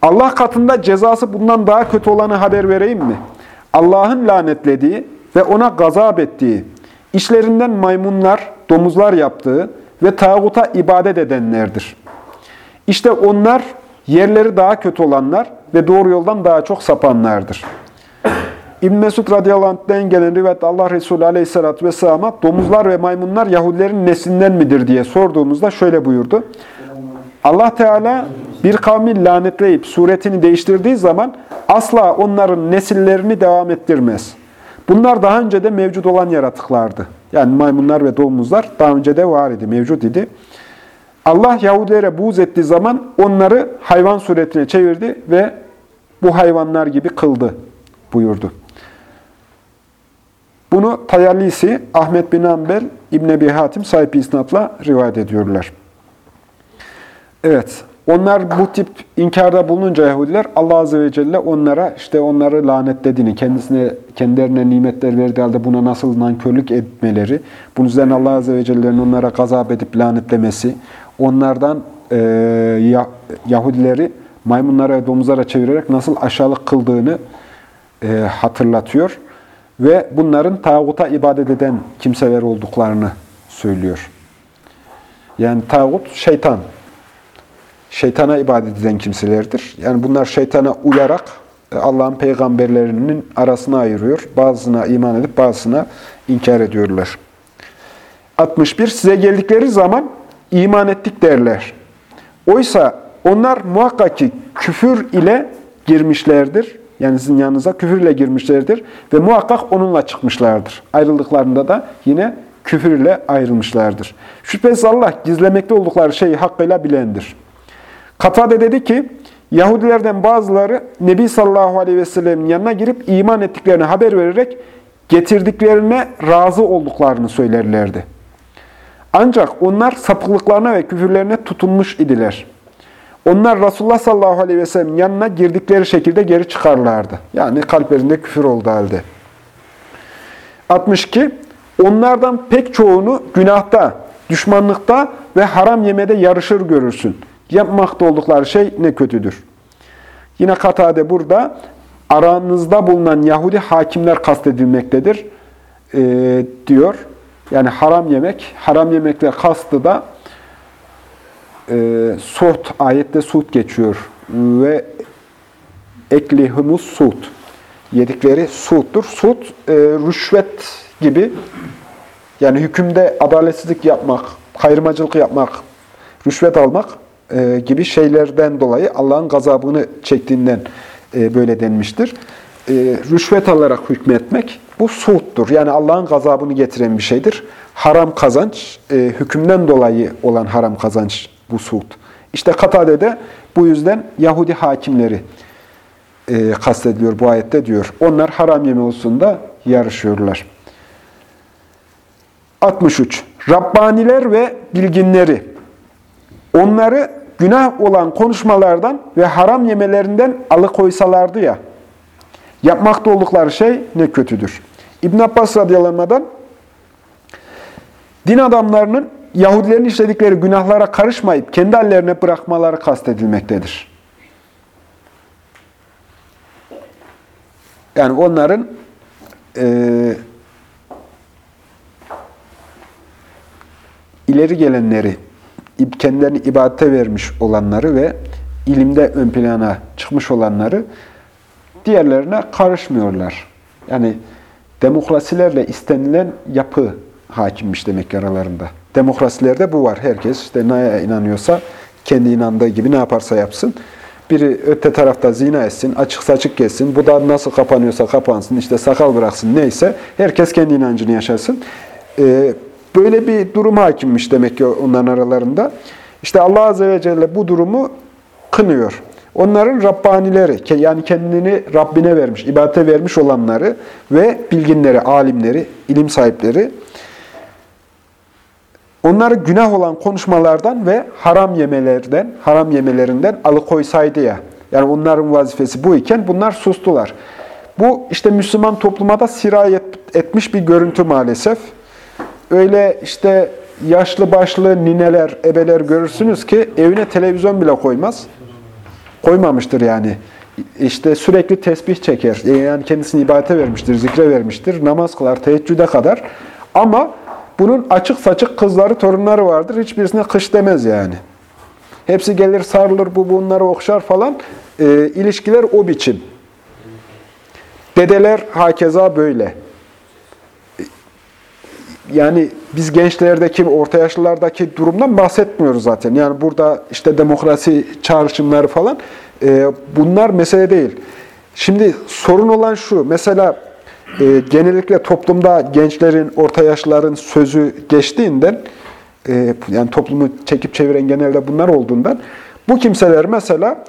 Allah katında cezası bundan daha kötü olanı haber vereyim mi? Allah'ın lanetlediği ve ona gazap ettiği, işlerinden maymunlar, domuzlar yaptığı ve tağuta ibadet edenlerdir. İşte onlar yerleri daha kötü olanlar ve doğru yoldan daha çok sapanlardır. İbn Mesud radıyallahu anh'den gelen rivayet Allah Resulü aleyhissalatü vesselam'a domuzlar ve maymunlar Yahudilerin neslinden midir diye sorduğumuzda şöyle buyurdu. Allah Teala bir kavmi lanetleyip suretini değiştirdiği zaman asla onların nesillerini devam ettirmez. Bunlar daha önce de mevcut olan yaratıklardı. Yani maymunlar ve domuzlar daha önce de var idi, mevcut idi. Allah Yahudilere buğz ettiği zaman onları hayvan suretine çevirdi ve bu hayvanlar gibi kıldı buyurdu. Bunu Tayalisi, Ahmet bin Ambel, İbn Ebi Hatim sahip isnatla rivayet ediyorlar. Evet, onlar bu tip inkarda bulununca Yahudiler Allah Azze ve Celle onlara işte onları lanetlediğini, kendisine kendilerine nimetler verdiği halde buna nasıl nankörlük etmeleri, bunun üzerine Allah Azze ve Celle'nin onlara gazap edip lanetlemesi, onlardan e, Yahudileri maymunlara ve domuzlara çevirerek nasıl aşağılık kıldığını e, hatırlatıyor ve bunların tağuta ibadet eden kimseler olduklarını söylüyor. Yani tağut şeytan. Şeytana ibadet eden kimselerdir. Yani bunlar şeytana uyarak e, Allah'ın peygamberlerinin arasına ayırıyor. Bazısına iman edip bazısına inkar ediyorlar. 61. Size geldikleri zaman iman ettik derler. Oysa onlar muhakkak ki küfür ile girmişlerdir yani sizin yanınıza küfürle girmişlerdir ve muhakkak onunla çıkmışlardır. Ayrıldıklarında da yine küfürle ayrılmışlardır. Şüphesiz Allah gizlemekte oldukları şeyi hakkıyla bilendir. Katade dedi ki, Yahudilerden bazıları Nebi sallallahu aleyhi ve sellem'in yanına girip iman ettiklerini haber vererek getirdiklerine razı olduklarını söylerlerdi. Ancak onlar sapıklıklarına ve küfürlerine tutunmuş idiler. Onlar Resulullah sallallahu aleyhi ve sellem yanına girdikleri şekilde geri çıkarlardı. Yani kalplerinde küfür oldu halde. 62. Onlardan pek çoğunu günahta, düşmanlıkta ve haram yemede yarışır görürsün. Yapmakta oldukları şey ne kötüdür. Yine Katade burada aranızda bulunan Yahudi hakimler kastedilmektedir e, diyor. Yani haram yemek, haram yemekle kastı da e, suht, ayette suht geçiyor. Ve eklihumus suht. Yedikleri suhttur. Suht, e, rüşvet gibi yani hükümde adaletsizlik yapmak, kayırmacılık yapmak, rüşvet almak e, gibi şeylerden dolayı Allah'ın gazabını çektiğinden e, böyle denmiştir. E, rüşvet alarak hükmetmek bu suuttur. Yani Allah'ın gazabını getiren bir şeydir. Haram kazanç, e, hükümden dolayı olan haram kazanç bu suut. İşte Katade'de bu yüzden Yahudi hakimleri e, kastediliyor bu ayette diyor. Onlar haram yeme hususunda yarışıyorlar. 63. Rabbaniler ve bilginleri. Onları günah olan konuşmalardan ve haram yemelerinden alıkoysalardı ya, yapmakta oldukları şey ne kötüdür. İbn Abbas radıyallahu din adamlarının Yahudilerin işledikleri günahlara karışmayıp kendi hallerine bırakmaları kastedilmektedir. Yani onların e, ileri gelenleri, kendilerini ibadete vermiş olanları ve ilimde ön plana çıkmış olanları diğerlerine karışmıyorlar. Yani demokrasilerle istenilen yapı hakimmiş demek aralarında. Demokrasilerde bu var. Herkes işte neye inanıyorsa kendi inandığı gibi ne yaparsa yapsın. Biri öte tarafta zina etsin, açık saçık geçsin, bu da nasıl kapanıyorsa kapansın, işte sakal bıraksın neyse. Herkes kendi inancını yaşasın. Ee, Böyle bir durum hakimmiş demek ki onların aralarında. İşte Allah Azze ve Celle bu durumu kınıyor. Onların Rabbanileri, yani kendini Rabbine vermiş, ibadete vermiş olanları ve bilginleri, alimleri, ilim sahipleri, onları günah olan konuşmalardan ve haram yemelerden, haram yemelerinden alıkoysaydı ya. Yani onların vazifesi bu iken bunlar sustular. Bu işte Müslüman topluma da sirayet etmiş bir görüntü maalesef öyle işte yaşlı başlı nineler, ebeler görürsünüz ki evine televizyon bile koymaz. Koymamıştır yani. İşte sürekli tesbih çeker. Yani kendisini ibadete vermiştir, zikre vermiştir. Namaz kılar, teheccüde kadar. Ama bunun açık saçık kızları, torunları vardır. Hiçbirisine kış demez yani. Hepsi gelir sarılır, bu bunları okşar falan. E, ilişkiler o biçim. Dedeler hakeza böyle yani biz gençlerdeki, orta yaşlılardaki durumdan bahsetmiyoruz zaten. Yani burada işte demokrasi çağrışımları falan e, bunlar mesele değil. Şimdi sorun olan şu, mesela e, genellikle toplumda gençlerin, orta yaşlıların sözü geçtiğinden, e, yani toplumu çekip çeviren genelde bunlar olduğundan, bu kimseler mesela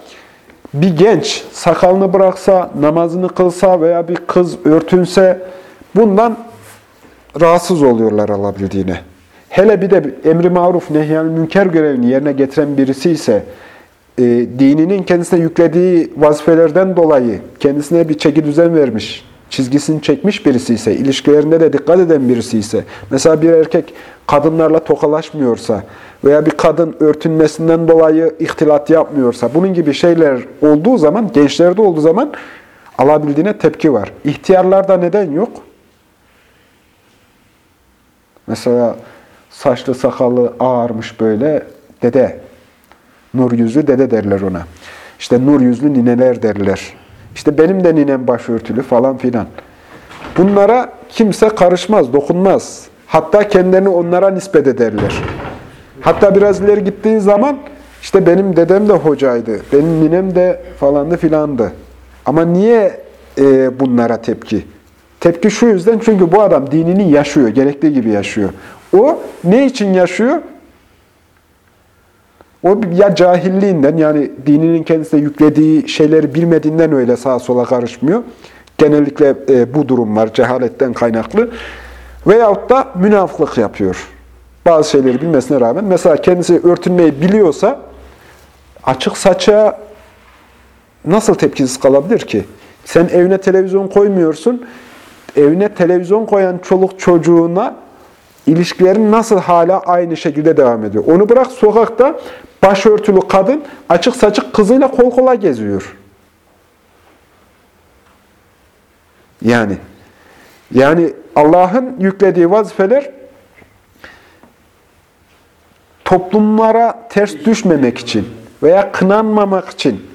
bir genç sakalını bıraksa, namazını kılsa veya bir kız örtünse bundan rahatsız oluyorlar alabildiğine. Hele bir de emri maruf, nehyan münker görevini yerine getiren birisi ise e, dininin kendisine yüklediği vazifelerden dolayı kendisine bir çeki düzen vermiş, çizgisini çekmiş birisi ise, ilişkilerinde de dikkat eden birisi ise, mesela bir erkek kadınlarla tokalaşmıyorsa veya bir kadın örtünmesinden dolayı ihtilat yapmıyorsa, bunun gibi şeyler olduğu zaman, gençlerde olduğu zaman alabildiğine tepki var. İhtiyarlarda neden yok? Mesela saçlı sakalı ağarmış böyle dede. Nur yüzlü dede derler ona. İşte nur yüzlü nineler derler. İşte benim de ninem başörtülü falan filan. Bunlara kimse karışmaz, dokunmaz. Hatta kendilerini onlara nispet ederler. Hatta biraz ileri gittiğin zaman işte benim dedem de hocaydı, benim ninem de falandı filandı. Ama niye e, bunlara tepki? Tepki şu yüzden çünkü bu adam dinini yaşıyor, gerektiği gibi yaşıyor. O ne için yaşıyor? O ya cahilliğinden yani dininin kendisine yüklediği şeyleri bilmediğinden öyle sağa sola karışmıyor. Genellikle e, bu durum var, cehaletten kaynaklı. Veyahut da münafıklık yapıyor. Bazı şeyleri bilmesine rağmen. Mesela kendisi örtünmeyi biliyorsa açık saça nasıl tepkisiz kalabilir ki? Sen evine televizyon koymuyorsun evine televizyon koyan çoluk çocuğuna ilişkilerin nasıl hala aynı şekilde devam ediyor. Onu bırak sokakta başörtülü kadın açık saçık kızıyla kol kola geziyor. Yani yani Allah'ın yüklediği vazifeler toplumlara ters düşmemek için veya kınanmamak için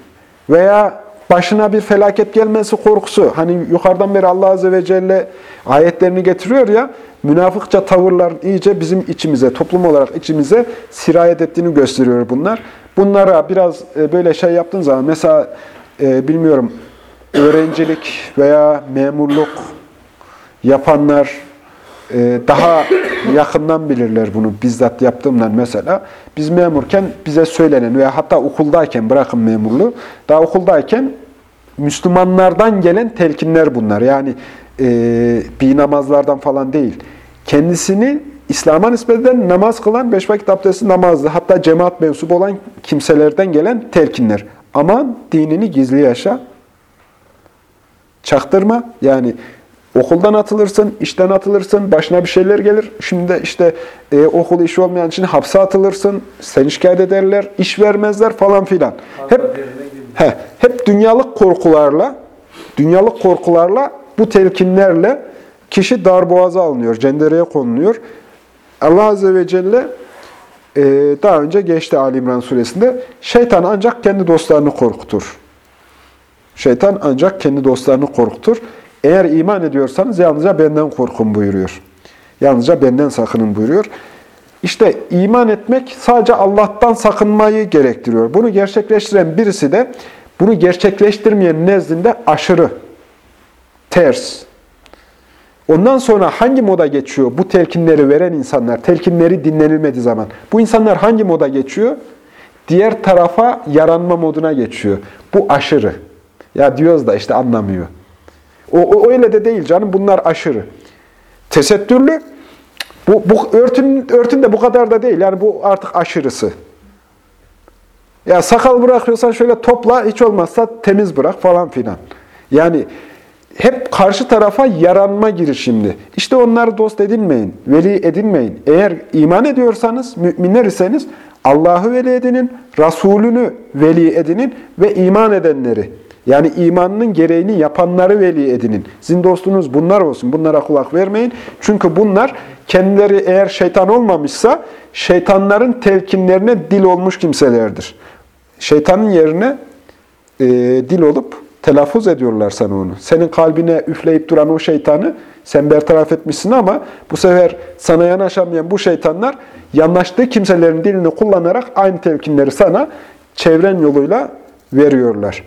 veya başına bir felaket gelmesi korkusu. Hani yukarıdan beri Allah Azze ve Celle ayetlerini getiriyor ya, münafıkça tavırlar iyice bizim içimize, toplum olarak içimize sirayet ettiğini gösteriyor bunlar. Bunlara biraz e, böyle şey yaptığın zaman, mesela e, bilmiyorum, öğrencilik veya memurluk yapanlar daha yakından bilirler bunu bizzat yaptığımdan mesela. Biz memurken bize söylenen veya hatta okuldayken bırakın memurluğu, daha okuldayken Müslümanlardan gelen telkinler bunlar. Yani e, bir namazlardan falan değil. Kendisini İslam'a nispet eden namaz kılan, beş vakit abdesti namazlı, hatta cemaat mensubu olan kimselerden gelen telkinler. Aman dinini gizli yaşa, çaktırma. Yani okuldan atılırsın, işten atılırsın, başına bir şeyler gelir. Şimdi de işte e, okul işi olmayan için hapse atılırsın, seni şikayet ederler, iş vermezler falan filan. Hep he, hep dünyalık korkularla, dünyalık korkularla bu telkinlerle kişi darboğaza alınıyor, cendereye konuluyor. Allah Azze ve Celle e, daha önce geçti Ali İmran suresinde şeytan ancak kendi dostlarını korkutur. Şeytan ancak kendi dostlarını korkutur. Eğer iman ediyorsanız yalnızca benden korkun buyuruyor. Yalnızca benden sakının buyuruyor. İşte iman etmek sadece Allah'tan sakınmayı gerektiriyor. Bunu gerçekleştiren birisi de bunu gerçekleştirmeyen nezdinde aşırı, ters. Ondan sonra hangi moda geçiyor bu telkinleri veren insanlar, telkinleri dinlenilmediği zaman? Bu insanlar hangi moda geçiyor? Diğer tarafa yaranma moduna geçiyor. Bu aşırı. Ya diyoruz da işte anlamıyor. O, o öyle de değil canım. Bunlar aşırı. Tesettürlü. Bu, bu örtün, örtün de bu kadar da değil. Yani bu artık aşırısı. Ya sakal bırakıyorsan şöyle topla, hiç olmazsa temiz bırak falan filan. Yani hep karşı tarafa yaranma girişimdi. İşte onları dost edinmeyin, veli edinmeyin. Eğer iman ediyorsanız, müminler iseniz Allah'ı veli edinin, Resulünü veli edinin ve iman edenleri. Yani imanının gereğini yapanları veli edinin. Sizin dostunuz bunlar olsun. Bunlara kulak vermeyin. Çünkü bunlar kendileri eğer şeytan olmamışsa şeytanların telkinlerine dil olmuş kimselerdir. Şeytanın yerine e, dil olup telaffuz ediyorlar sana onu. Senin kalbine üfleyip duran o şeytanı sen bertaraf etmişsin ama bu sefer sana yanaşamayan bu şeytanlar yanlaştığı kimselerin dilini kullanarak aynı telkinleri sana çevren yoluyla veriyorlar.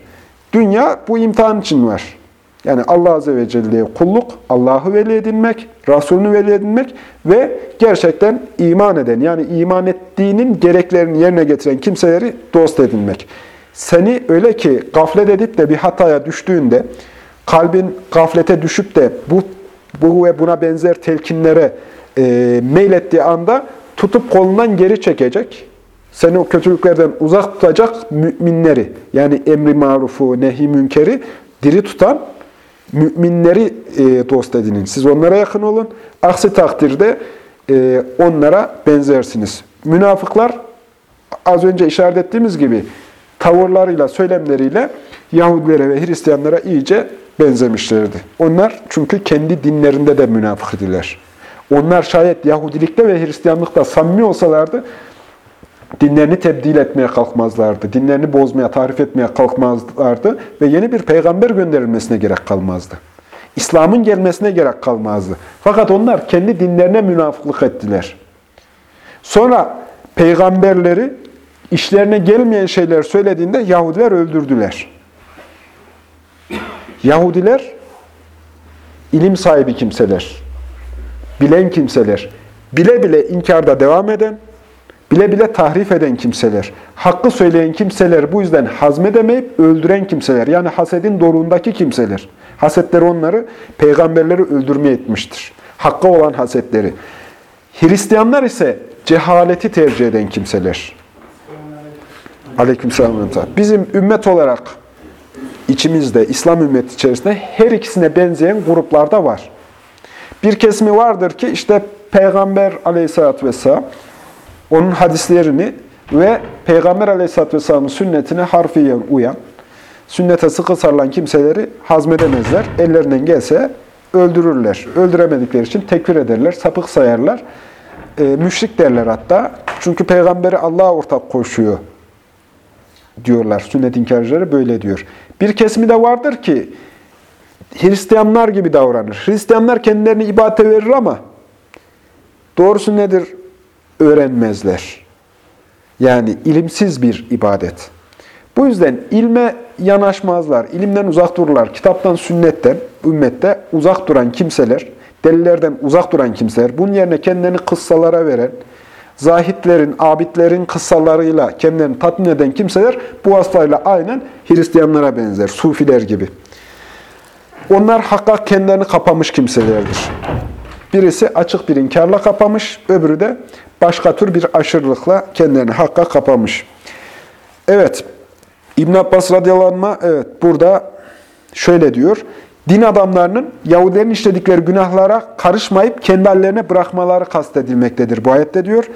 Dünya bu imtihan için var. Yani Allah Azze ve Celle'ye kulluk, Allah'ı veli edinmek, Resulünü veli edinmek ve gerçekten iman eden, yani iman ettiğinin gereklerini yerine getiren kimseleri dost edinmek. Seni öyle ki gaflet edip de bir hataya düştüğünde, kalbin gaflete düşüp de bu, bu ve buna benzer telkinlere e, meylettiği anda tutup kolundan geri çekecek, seni o kötülüklerden uzak tutacak müminleri, yani emri marufu, nehi münkeri diri tutan müminleri e, dost edinin. Siz onlara yakın olun. Aksi takdirde e, onlara benzersiniz. Münafıklar az önce işaret ettiğimiz gibi tavırlarıyla, söylemleriyle Yahudilere ve Hristiyanlara iyice benzemişlerdi. Onlar çünkü kendi dinlerinde de münafık. Onlar şayet Yahudilikte ve Hristiyanlıkta samimi olsalardı, dinlerini tebdil etmeye kalkmazlardı. Dinlerini bozmaya, tarif etmeye kalkmazlardı ve yeni bir peygamber gönderilmesine gerek kalmazdı. İslam'ın gelmesine gerek kalmazdı. Fakat onlar kendi dinlerine münafıklık ettiler. Sonra peygamberleri işlerine gelmeyen şeyler söylediğinde Yahudiler öldürdüler. Yahudiler ilim sahibi kimseler, bilen kimseler, bile bile inkarda devam eden, bile bile tahrif eden kimseler, hakkı söyleyen kimseler bu yüzden hazmedemeyip öldüren kimseler, yani hasedin doruğundaki kimseler. Hasetleri onları, peygamberleri öldürmeye etmiştir. Hakkı olan hasetleri. Hristiyanlar ise cehaleti tercih eden kimseler. Aleykümselam. Bizim ümmet olarak içimizde, İslam ümmeti içerisinde her ikisine benzeyen gruplarda var. Bir kesimi vardır ki işte Peygamber aleyhissalatü vesselam, onun hadislerini ve Peygamber aleyhissalatü vesselamın sünnetine harfiyen uyan, sünnete sıkı sarılan kimseleri hazmedemezler. Ellerinden gelse öldürürler. Öldüremedikleri için tekfir ederler, sapık sayarlar. E, müşrik derler hatta. Çünkü peygamberi Allah'a ortak koşuyor diyorlar. Sünnet inkarcıları böyle diyor. Bir kesimi de vardır ki Hristiyanlar gibi davranır. Hristiyanlar kendilerini ibadete verir ama doğrusu nedir öğrenmezler. Yani ilimsiz bir ibadet. Bu yüzden ilme yanaşmazlar, ilimden uzak dururlar. Kitaptan, sünnetten, ümmette uzak duran kimseler, delillerden uzak duran kimseler, bunun yerine kendilerini kıssalara veren, zahitlerin, abidlerin kıssalarıyla kendilerini tatmin eden kimseler bu hastayla aynen Hristiyanlara benzer, sufiler gibi. Onlar hakka kendilerini kapamış kimselerdir. Birisi açık bir inkarla kapamış, öbürü de başka tür bir aşırılıkla kendilerini hakka kapamış. Evet, İbn Abbas radıyallahu evet burada şöyle diyor. Din adamlarının Yahudilerin işledikleri günahlara karışmayıp kendi hallerine bırakmaları kastedilmektedir. Bu ayette diyor.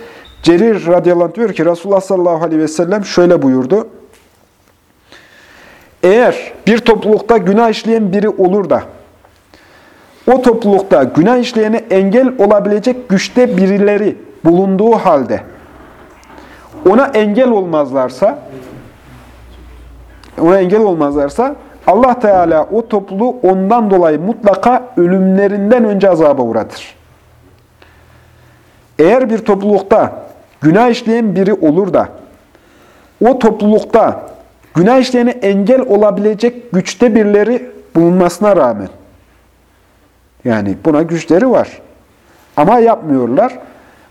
Cerir radıyallahu anh diyor ki Resulullah sallallahu aleyhi ve sellem şöyle buyurdu. Eğer bir toplulukta günah işleyen biri olur da o toplulukta günah işleyene engel olabilecek güçte birileri bulunduğu halde ona engel olmazlarsa ona engel olmazlarsa Allah Teala o topluluğu ondan dolayı mutlaka ölümlerinden önce azaba uğratır. Eğer bir toplulukta günah işleyen biri olur da o toplulukta günah işleyene engel olabilecek güçte birileri bulunmasına rağmen yani buna güçleri var ama yapmıyorlar.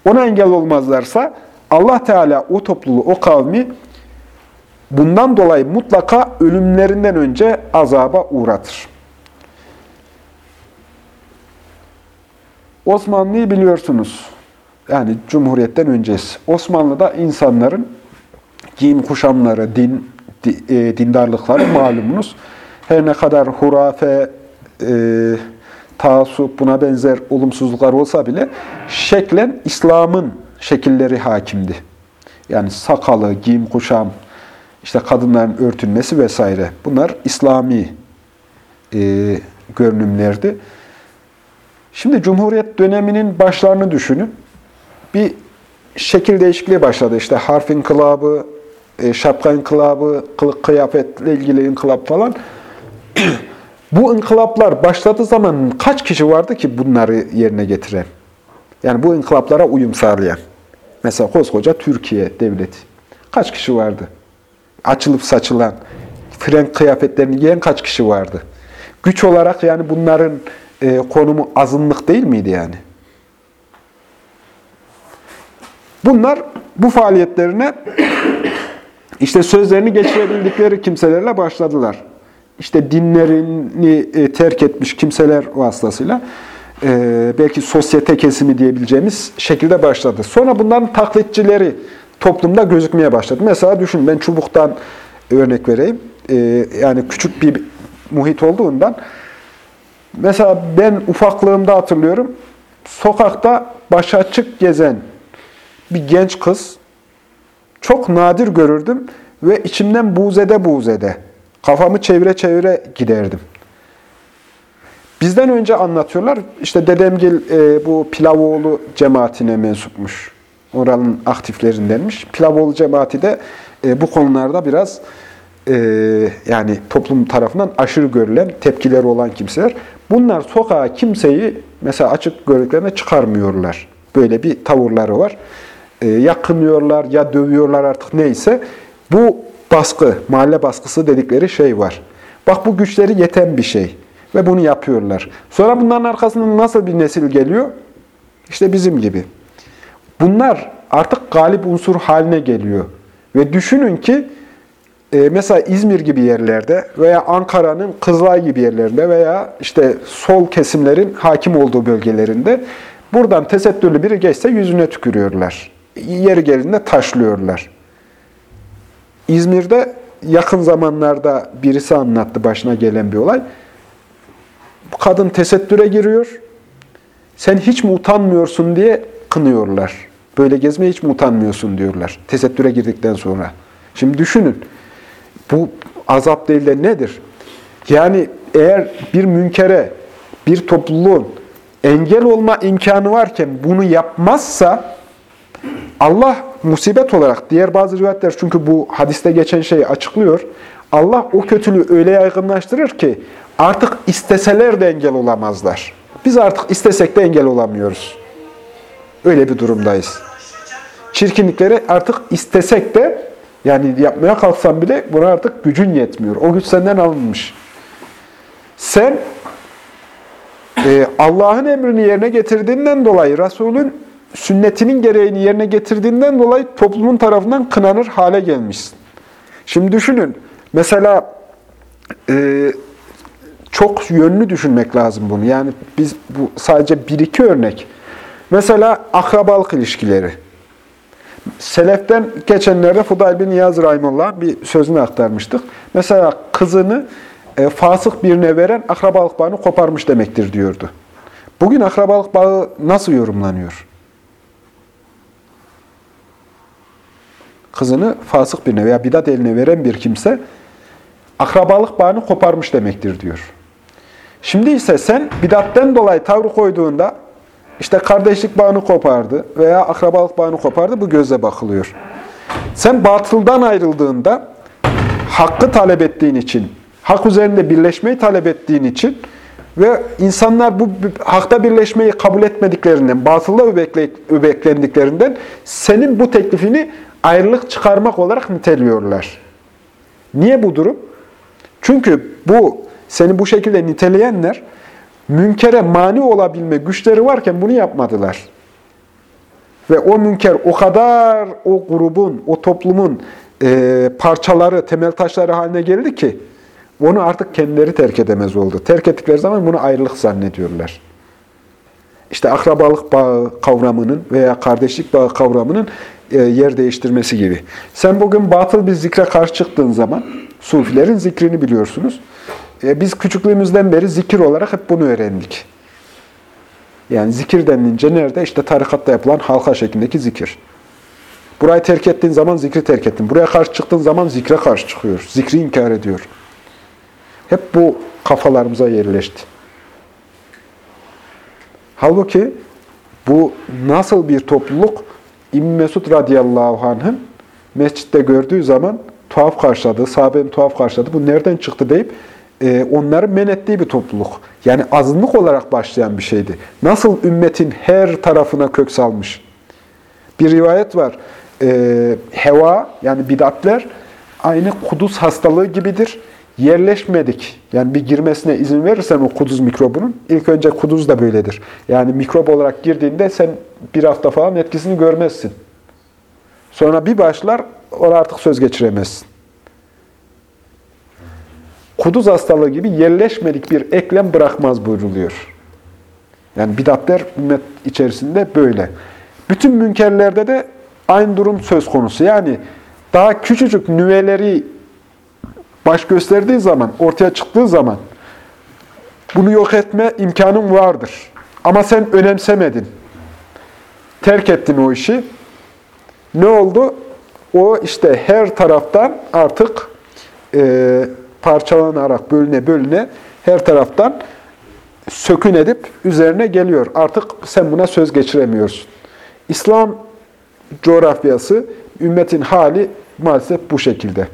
Ona engel olmazlarsa Allah Teala o topluluğu, o kavmi bundan dolayı mutlaka ölümlerinden önce azaba uğratır. Osmanlı'yı biliyorsunuz. Yani Cumhuriyet'ten öncesi. Osmanlı'da insanların giyim kuşamları, din, e, dindarlıkları malumunuz. Her ne kadar hurafe, e, taassup, buna benzer olumsuzluklar olsa bile şeklen İslam'ın şekilleri hakimdi. Yani sakalı, giyim kuşam, işte kadınların örtünmesi vesaire. Bunlar İslami e, görünümlerdi. Şimdi Cumhuriyet döneminin başlarını düşünün. Bir şekil değişikliği başladı. İşte harf inkılabı, e, şapka inkılabı, kılık kıyafetle ilgili inkılap falan. (clears throat) bu inkılaplar başladığı zaman kaç kişi vardı ki bunları yerine getiren? Yani bu inkılaplara uyum sağlayan. Mesela koskoca Türkiye devleti. Kaç kişi vardı? Açılıp saçılan, frenk kıyafetlerini giyen kaç kişi vardı? Güç olarak yani bunların e, konumu azınlık değil miydi yani? Bunlar bu faaliyetlerine işte sözlerini geçirebildikleri kimselerle başladılar. İşte dinlerini e, terk etmiş kimseler vasıtasıyla e, belki sosyete kesimi diyebileceğimiz şekilde başladı. Sonra bunların taklitçileri toplumda gözükmeye başladı. Mesela düşün ben çubuktan örnek vereyim. E, yani küçük bir muhit olduğundan mesela ben ufaklığımda hatırlıyorum. Sokakta baş açık gezen bir genç kız çok nadir görürdüm ve içimden buzede buzede kafamı çevire çevire giderdim. Bizden önce anlatıyorlar, işte dedemgil e, bu Pilavoğlu cemaatine mensupmuş. Oranın aktiflerindenmiş. Pilavoğlu cemaati de e, bu konularda biraz e, yani toplum tarafından aşırı görülen, tepkileri olan kimseler. Bunlar sokağa kimseyi mesela açık gördüklerine çıkarmıyorlar. Böyle bir tavırları var. E, yakınıyorlar ya dövüyorlar artık neyse. Bu baskı, mahalle baskısı dedikleri şey var. Bak bu güçleri yeten bir şey. Ve bunu yapıyorlar. Sonra bunların arkasından nasıl bir nesil geliyor? İşte bizim gibi. Bunlar artık galip unsur haline geliyor. Ve düşünün ki e, mesela İzmir gibi yerlerde veya Ankara'nın Kızılay gibi yerlerinde veya işte sol kesimlerin hakim olduğu bölgelerinde buradan tesettürlü biri geçse yüzüne tükürüyorlar. Yeri geldiğinde taşlıyorlar. İzmir'de yakın zamanlarda birisi anlattı başına gelen bir olay. Kadın tesettüre giriyor. sen hiç mi utanmıyorsun diye kınıyorlar. Böyle gezmeye hiç mi utanmıyorsun diyorlar. Tesettüre girdikten sonra. Şimdi düşünün. Bu azap değil de nedir? Yani eğer bir münkere, bir topluluğun engel olma imkanı varken bunu yapmazsa Allah musibet olarak, diğer bazı rivayetler çünkü bu hadiste geçen şeyi açıklıyor. Allah o kötülüğü öyle yaygınlaştırır ki artık isteseler de engel olamazlar. Biz artık istesek de engel olamıyoruz. Öyle bir durumdayız. Çirkinlikleri artık istesek de yani yapmaya kalksan bile buna artık gücün yetmiyor. O güç senden alınmış. Sen e, Allah'ın emrini yerine getirdiğinden dolayı, Resul'ün sünnetinin gereğini yerine getirdiğinden dolayı toplumun tarafından kınanır hale gelmişsin. Şimdi düşünün, mesela e, çok yönlü düşünmek lazım bunu. Yani biz bu sadece bir iki örnek. Mesela akrabalık ilişkileri. Seleften geçenlerde Fudayl bin Niyaz Rahimullah bir sözünü aktarmıştık. Mesela kızını e, fasık birine veren akrabalık bağını koparmış demektir diyordu. Bugün akrabalık bağı nasıl yorumlanıyor? Kızını fasık birine veya bidat eline veren bir kimse akrabalık bağını koparmış demektir diyor. Şimdi ise sen bidatten dolayı tavrı koyduğunda işte kardeşlik bağını kopardı veya akrabalık bağını kopardı bu gözle bakılıyor. Sen batıldan ayrıldığında hakkı talep ettiğin için, hak üzerinde birleşmeyi talep ettiğin için ve insanlar bu hakta birleşmeyi kabul etmediklerinden, batılda öbeklendiklerinden senin bu teklifini ayrılık çıkarmak olarak niteliyorlar. Niye bu durum? Çünkü bu seni bu şekilde niteleyenler münkere mani olabilme güçleri varken bunu yapmadılar. Ve o münker o kadar o grubun, o toplumun e, parçaları, temel taşları haline geldi ki onu artık kendileri terk edemez oldu. Terk ettikleri zaman bunu ayrılık zannediyorlar. İşte akrabalık bağı kavramının veya kardeşlik bağı kavramının yer değiştirmesi gibi. Sen bugün batıl bir zikre karşı çıktığın zaman, sufilerin zikrini biliyorsunuz. E, biz küçüklüğümüzden beri zikir olarak hep bunu öğrendik. Yani zikir denilince nerede? İşte tarikatta yapılan halka şeklindeki zikir. Burayı terk ettiğin zaman zikri terk ettin. Buraya karşı çıktığın zaman zikre karşı çıkıyor. Zikri inkar ediyor. Hep bu kafalarımıza yerleşti. Halbuki bu nasıl bir topluluk? İbn Mesud radıyallahu anh'ın mescitte gördüğü zaman tuhaf karşıladı, sahabenin tuhaf karşıladı. Bu nereden çıktı deyip e, onları men ettiği bir topluluk. Yani azınlık olarak başlayan bir şeydi. Nasıl ümmetin her tarafına kök salmış. Bir rivayet var. E, heva yani bidatler aynı kuduz hastalığı gibidir. Yerleşmedik. Yani bir girmesine izin verirsen o kuduz mikrobunun, ilk önce kuduz da böyledir. Yani mikrop olarak girdiğinde sen bir hafta falan etkisini görmezsin. Sonra bir başlar, ona artık söz geçiremezsin kuduz hastalığı gibi yerleşmedik bir eklem bırakmaz buyruluyor. Yani bidatler ümmet içerisinde böyle. Bütün münkerlerde de aynı durum söz konusu. Yani daha küçücük nüveleri baş gösterdiği zaman, ortaya çıktığı zaman bunu yok etme imkanın vardır. Ama sen önemsemedin. Terk ettin o işi. Ne oldu? O işte her taraftan artık e, parçalanarak bölüne bölüne her taraftan sökün edip üzerine geliyor. Artık sen buna söz geçiremiyorsun. İslam coğrafyası, ümmetin hali maalesef bu şekilde.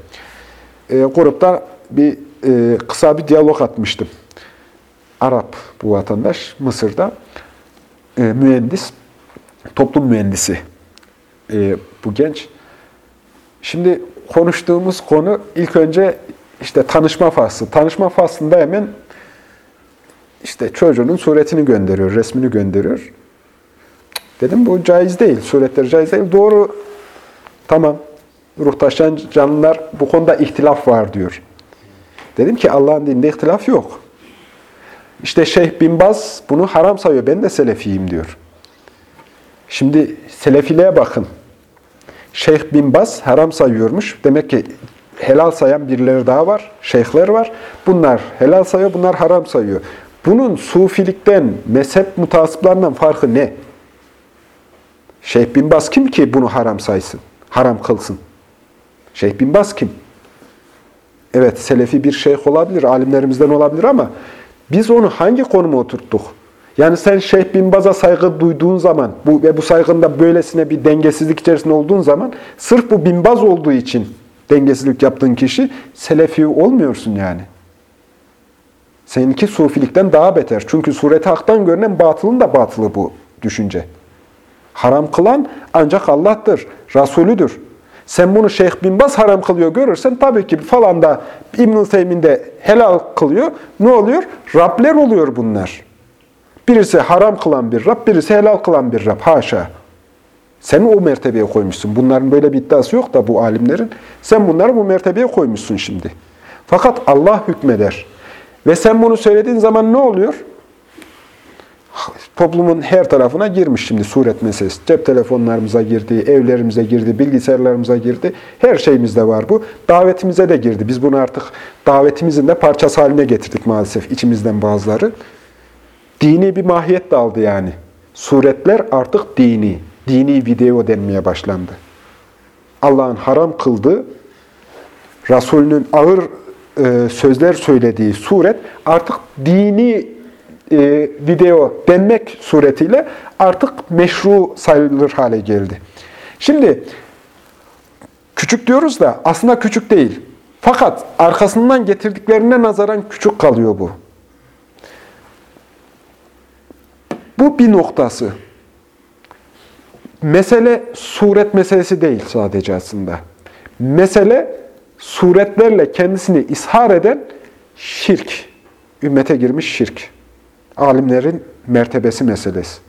E, grupta bir e, kısa bir diyalog atmıştım. Arap bu vatandaş, Mısır'da e, mühendis, toplum mühendisi e, bu genç. Şimdi konuştuğumuz konu ilk önce işte tanışma faslı. Tanışma faslında hemen işte çocuğunun suretini gönderiyor, resmini gönderiyor. Dedim bu caiz değil, suretler caiz değil. Doğru, tamam. Ruh taşıyan canlılar bu konuda ihtilaf var diyor. Dedim ki Allah'ın dininde ihtilaf yok. İşte Şeyh Bin Baz bunu haram sayıyor. Ben de Selefiyim diyor. Şimdi Selefiliğe bakın. Şeyh Bin Baz haram sayıyormuş. Demek ki helal sayan birileri daha var, şeyhler var. Bunlar helal sayıyor, bunlar haram sayıyor. Bunun sufilikten, mezhep mutasıplarından farkı ne? Şeyh bin Baz kim ki bunu haram saysın, haram kılsın? Şeyh bin Baz kim? Evet, selefi bir şeyh olabilir, alimlerimizden olabilir ama biz onu hangi konuma oturttuk? Yani sen Şeyh bin Baz'a saygı duyduğun zaman bu ve bu saygında böylesine bir dengesizlik içerisinde olduğun zaman sırf bu bin Baz olduğu için dengesizlik yaptığın kişi selefi olmuyorsun yani. Seninki sufilikten daha beter. Çünkü sureti haktan görünen batılın da batılı bu düşünce. Haram kılan ancak Allah'tır, Resulüdür. Sen bunu Şeyh bin Baz haram kılıyor görürsen tabii ki falan da İbn-i Teymin'de helal kılıyor. Ne oluyor? Rabler oluyor bunlar. Birisi haram kılan bir Rab, birisi helal kılan bir Rab. Haşa. Sen o mertebeye koymuşsun. Bunların böyle bir iddiası yok da bu alimlerin. Sen bunları bu mertebeye koymuşsun şimdi. Fakat Allah hükmeder. Ve sen bunu söylediğin zaman ne oluyor? Toplumun her tarafına girmiş şimdi suret meselesi. Cep telefonlarımıza girdi, evlerimize girdi, bilgisayarlarımıza girdi. Her şeyimizde var bu. Davetimize de girdi. Biz bunu artık davetimizin de parçası haline getirdik maalesef içimizden bazıları. Dini bir mahiyet de aldı yani. Suretler artık dini. Dini video denmeye başlandı. Allah'ın haram kıldığı, Resulünün ağır e, sözler söylediği suret artık dini e, video denmek suretiyle artık meşru sayılır hale geldi. Şimdi küçük diyoruz da aslında küçük değil. Fakat arkasından getirdiklerine nazaran küçük kalıyor bu. Bu bir noktası. Mesele suret meselesi değil sadece aslında. Mesele suretlerle kendisini ishar eden şirk. Ümmete girmiş şirk. Alimlerin mertebesi meselesi.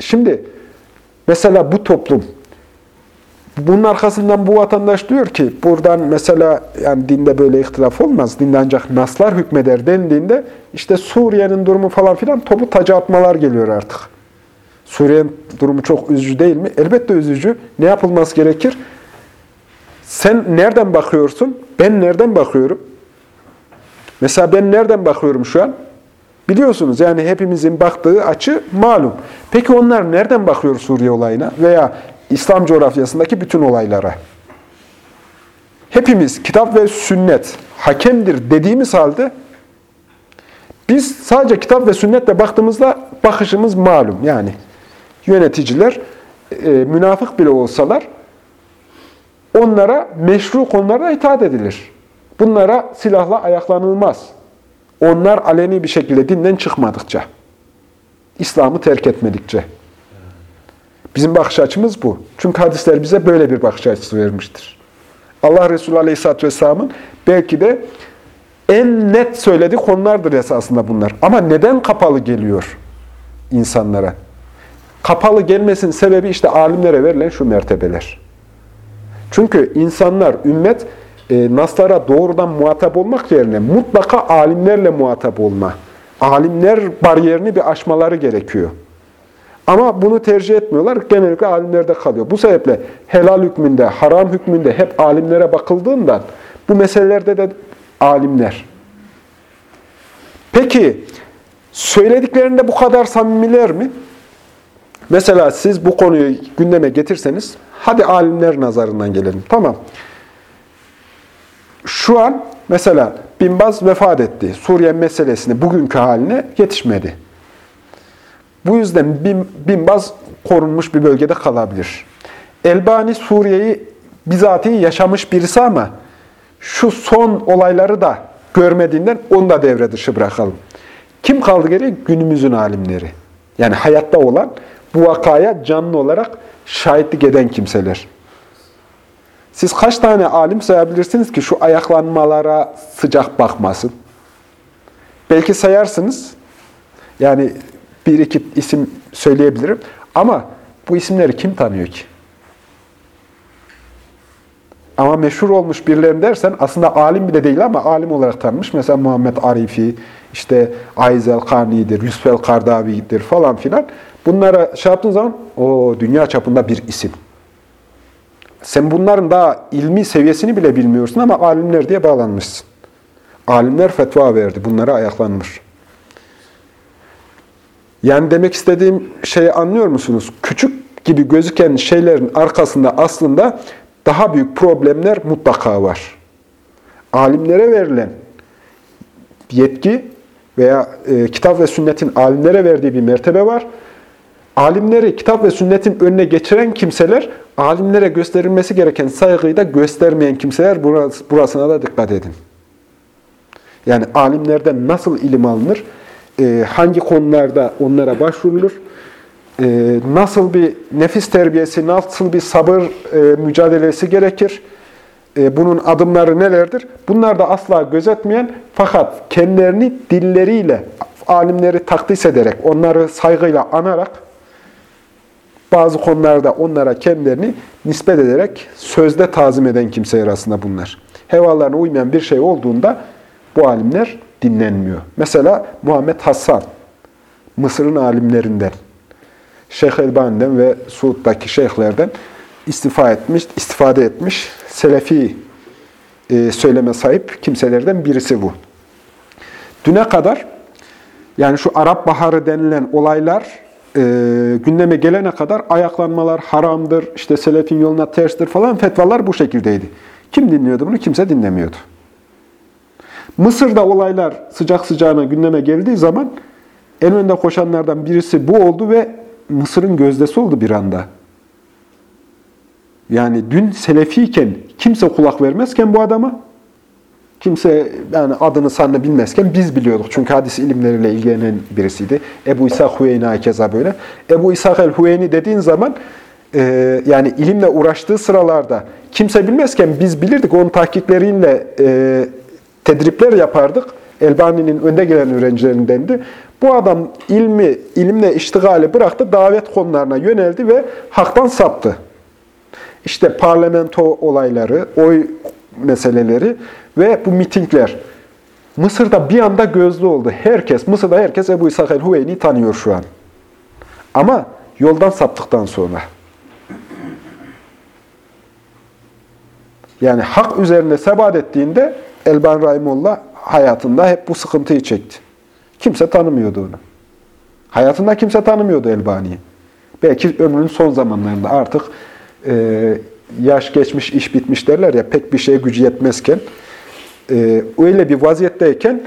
Şimdi mesela bu toplum, bunun arkasından bu vatandaş diyor ki, buradan mesela yani dinde böyle ihtilaf olmaz, dinde ancak naslar hükmeder dendiğinde, işte Suriye'nin durumu falan filan topu taca atmalar geliyor artık. Suriye'nin durumu çok üzücü değil mi? Elbette üzücü. Ne yapılması gerekir? Sen nereden bakıyorsun? Ben nereden bakıyorum? Mesela ben nereden bakıyorum şu an? Biliyorsunuz yani hepimizin baktığı açı malum. Peki onlar nereden bakıyor Suriye olayına veya İslam coğrafyasındaki bütün olaylara? Hepimiz kitap ve sünnet hakemdir dediğimiz halde biz sadece kitap ve sünnetle baktığımızda bakışımız malum. Yani yöneticiler e, münafık bile olsalar onlara meşru konularda itaat edilir. Bunlara silahla ayaklanılmaz. Onlar aleni bir şekilde dinden çıkmadıkça, İslam'ı terk etmedikçe. Bizim bakış açımız bu. Çünkü hadisler bize böyle bir bakış açısı vermiştir. Allah Resulü Aleyhisselatü Vesselam'ın belki de en net söylediği konulardır esasında bunlar. Ama neden kapalı geliyor insanlara? Kapalı gelmesinin sebebi işte alimlere verilen şu mertebeler. Çünkü insanlar, ümmet e, naslara doğrudan muhatap olmak yerine mutlaka alimlerle muhatap olma. Alimler bariyerini bir aşmaları gerekiyor. Ama bunu tercih etmiyorlar. Genellikle alimlerde kalıyor. Bu sebeple helal hükmünde, haram hükmünde hep alimlere bakıldığından bu meselelerde de alimler. Peki söylediklerinde bu kadar samimiler mi? Mesela siz bu konuyu gündeme getirseniz, hadi alimler nazarından gelelim. Tamam. Şu an mesela Binbaz vefat etti. Suriye meselesini bugünkü haline yetişmedi. Bu yüzden Bin, Binbaz korunmuş bir bölgede kalabilir. Elbani Suriye'yi bizatihi yaşamış birisi ama şu son olayları da görmediğinden onu da devre dışı bırakalım. Kim kaldı geri? Günümüzün alimleri. Yani hayatta olan bu vakaya canlı olarak şahitlik eden kimseler. Siz kaç tane alim sayabilirsiniz ki şu ayaklanmalara sıcak bakmasın? Belki sayarsınız. Yani bir iki isim söyleyebilirim. Ama bu isimleri kim tanıyor ki? Ama meşhur olmuş birilerini dersen aslında alim bile değil ama alim olarak tanınmış. Mesela Muhammed Arifi, işte Ayzel Karni'dir, Yusuf el Kardavi'dir falan filan. Bunlara şey yaptığın zaman o dünya çapında bir isim. Sen bunların daha ilmi seviyesini bile bilmiyorsun ama alimler diye bağlanmışsın. Alimler fetva verdi. Bunlara ayaklanmış. Yani demek istediğim şeyi anlıyor musunuz? Küçük gibi gözüken şeylerin arkasında aslında daha büyük problemler mutlaka var. Alimlere verilen yetki veya e, kitap ve sünnetin alimlere verdiği bir mertebe var. Alimleri kitap ve sünnetin önüne geçiren kimseler, alimlere gösterilmesi gereken saygıyı da göstermeyen kimseler burasına da dikkat edin. Yani alimlerden nasıl ilim alınır, e, hangi konularda onlara başvurulur, e, nasıl bir nefis terbiyesi, nasıl bir sabır e, mücadelesi gerekir, bunun adımları nelerdir? Bunlar da asla gözetmeyen fakat kendilerini dilleriyle, alimleri takdis ederek, onları saygıyla anarak, bazı konularda onlara kendilerini nispet ederek sözde tazim eden kimseler arasında bunlar. Hevalarına uymayan bir şey olduğunda bu alimler dinlenmiyor. Mesela Muhammed Hassan, Mısır'ın alimlerinden, Şeyh Elbani'den ve Suud'daki şeyhlerden istifa etmiş, istifade etmiş, Selefi e, söyleme sahip kimselerden birisi bu. Düne kadar, yani şu Arap Baharı denilen olaylar e, gündeme gelene kadar ayaklanmalar haramdır, işte Selefin yoluna terstir falan fetvalar bu şekildeydi. Kim dinliyordu bunu? Kimse dinlemiyordu. Mısır'da olaylar sıcak sıcağına gündeme geldiği zaman en önde koşanlardan birisi bu oldu ve Mısır'ın gözdesi oldu bir anda. Yani dün selefiyken kimse kulak vermezken bu adama, kimse yani adını sanını bilmezken biz biliyorduk. Çünkü hadis ilimleriyle ilgilenen birisiydi. Ebu İsa Hüveyni keza böyle. Ebu İsa el-Hüveyni dediğin zaman e, yani ilimle uğraştığı sıralarda kimse bilmezken biz bilirdik. Onun tahkikleriyle e, tedripler yapardık. Elbani'nin önde gelen öğrencilerindendi. Bu adam ilmi, ilimle iştigali bıraktı, davet konularına yöneldi ve haktan saptı. İşte parlamento olayları, oy meseleleri ve bu mitingler. Mısır'da bir anda gözlü oldu. Herkes, Mısır'da herkes Ebu İshak el-Hüveyni tanıyor şu an. Ama yoldan saptıktan sonra. Yani hak üzerine sebat ettiğinde Elban Rahimullah hayatında hep bu sıkıntıyı çekti. Kimse tanımıyordu onu. Hayatında kimse tanımıyordu Elbani'yi. Belki ömrünün son zamanlarında artık e, yaş geçmiş, iş bitmiş derler ya pek bir şeye gücü yetmezken e, öyle bir vaziyetteyken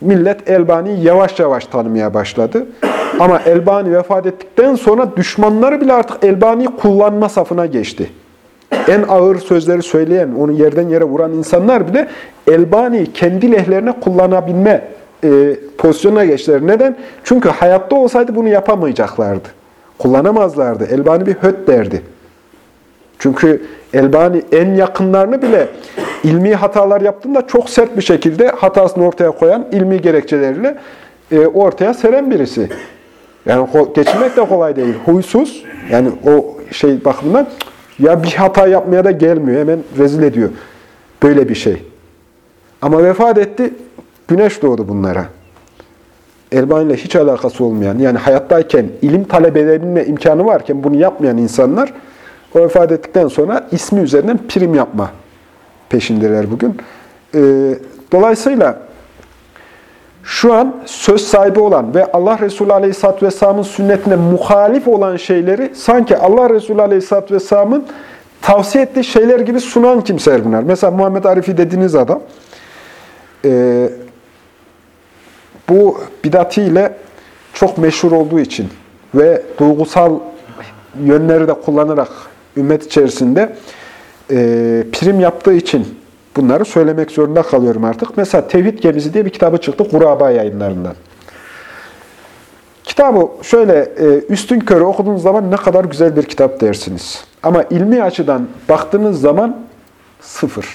millet Elbani'yi yavaş yavaş tanımaya başladı. Ama Elbani vefat ettikten sonra düşmanları bile artık Elbani'yi kullanma safına geçti en ağır sözleri söyleyen, onu yerden yere vuran insanlar bile Elbani kendi lehlerine kullanabilme e, pozisyonuna geçtiler. Neden? Çünkü hayatta olsaydı bunu yapamayacaklardı. Kullanamazlardı. Elbani bir höt derdi. Çünkü Elbani en yakınlarını bile ilmi hatalar yaptığında çok sert bir şekilde hatasını ortaya koyan ilmi gerekçeleriyle e, ortaya seren birisi. Yani geçirmek de kolay değil. Huysuz, yani o şey bakımından ya bir hata yapmaya da gelmiyor. Hemen rezil ediyor. Böyle bir şey. Ama vefat etti. Güneş doğdu bunlara. Elbani ile hiç alakası olmayan, yani hayattayken ilim talep edebilme imkanı varken bunu yapmayan insanlar o vefat ettikten sonra ismi üzerinden prim yapma peşindeler bugün. Ee, dolayısıyla şu an söz sahibi olan ve Allah Resulü Aleyhisselatü Vesselam'ın sünnetine muhalif olan şeyleri sanki Allah Resulü Aleyhisselatü Vesselam'ın tavsiye ettiği şeyler gibi sunan kimseler bunlar. Mesela Muhammed Arif'i dediğiniz adam e, bu bidatiyle çok meşhur olduğu için ve duygusal yönleri de kullanarak ümmet içerisinde e, prim yaptığı için Bunları söylemek zorunda kalıyorum artık. Mesela Tevhid Gemisi diye bir kitabı çıktı Kuraba yayınlarından. Kitabı şöyle e, üstün körü okuduğunuz zaman ne kadar güzel bir kitap dersiniz. Ama ilmi açıdan baktığınız zaman sıfır.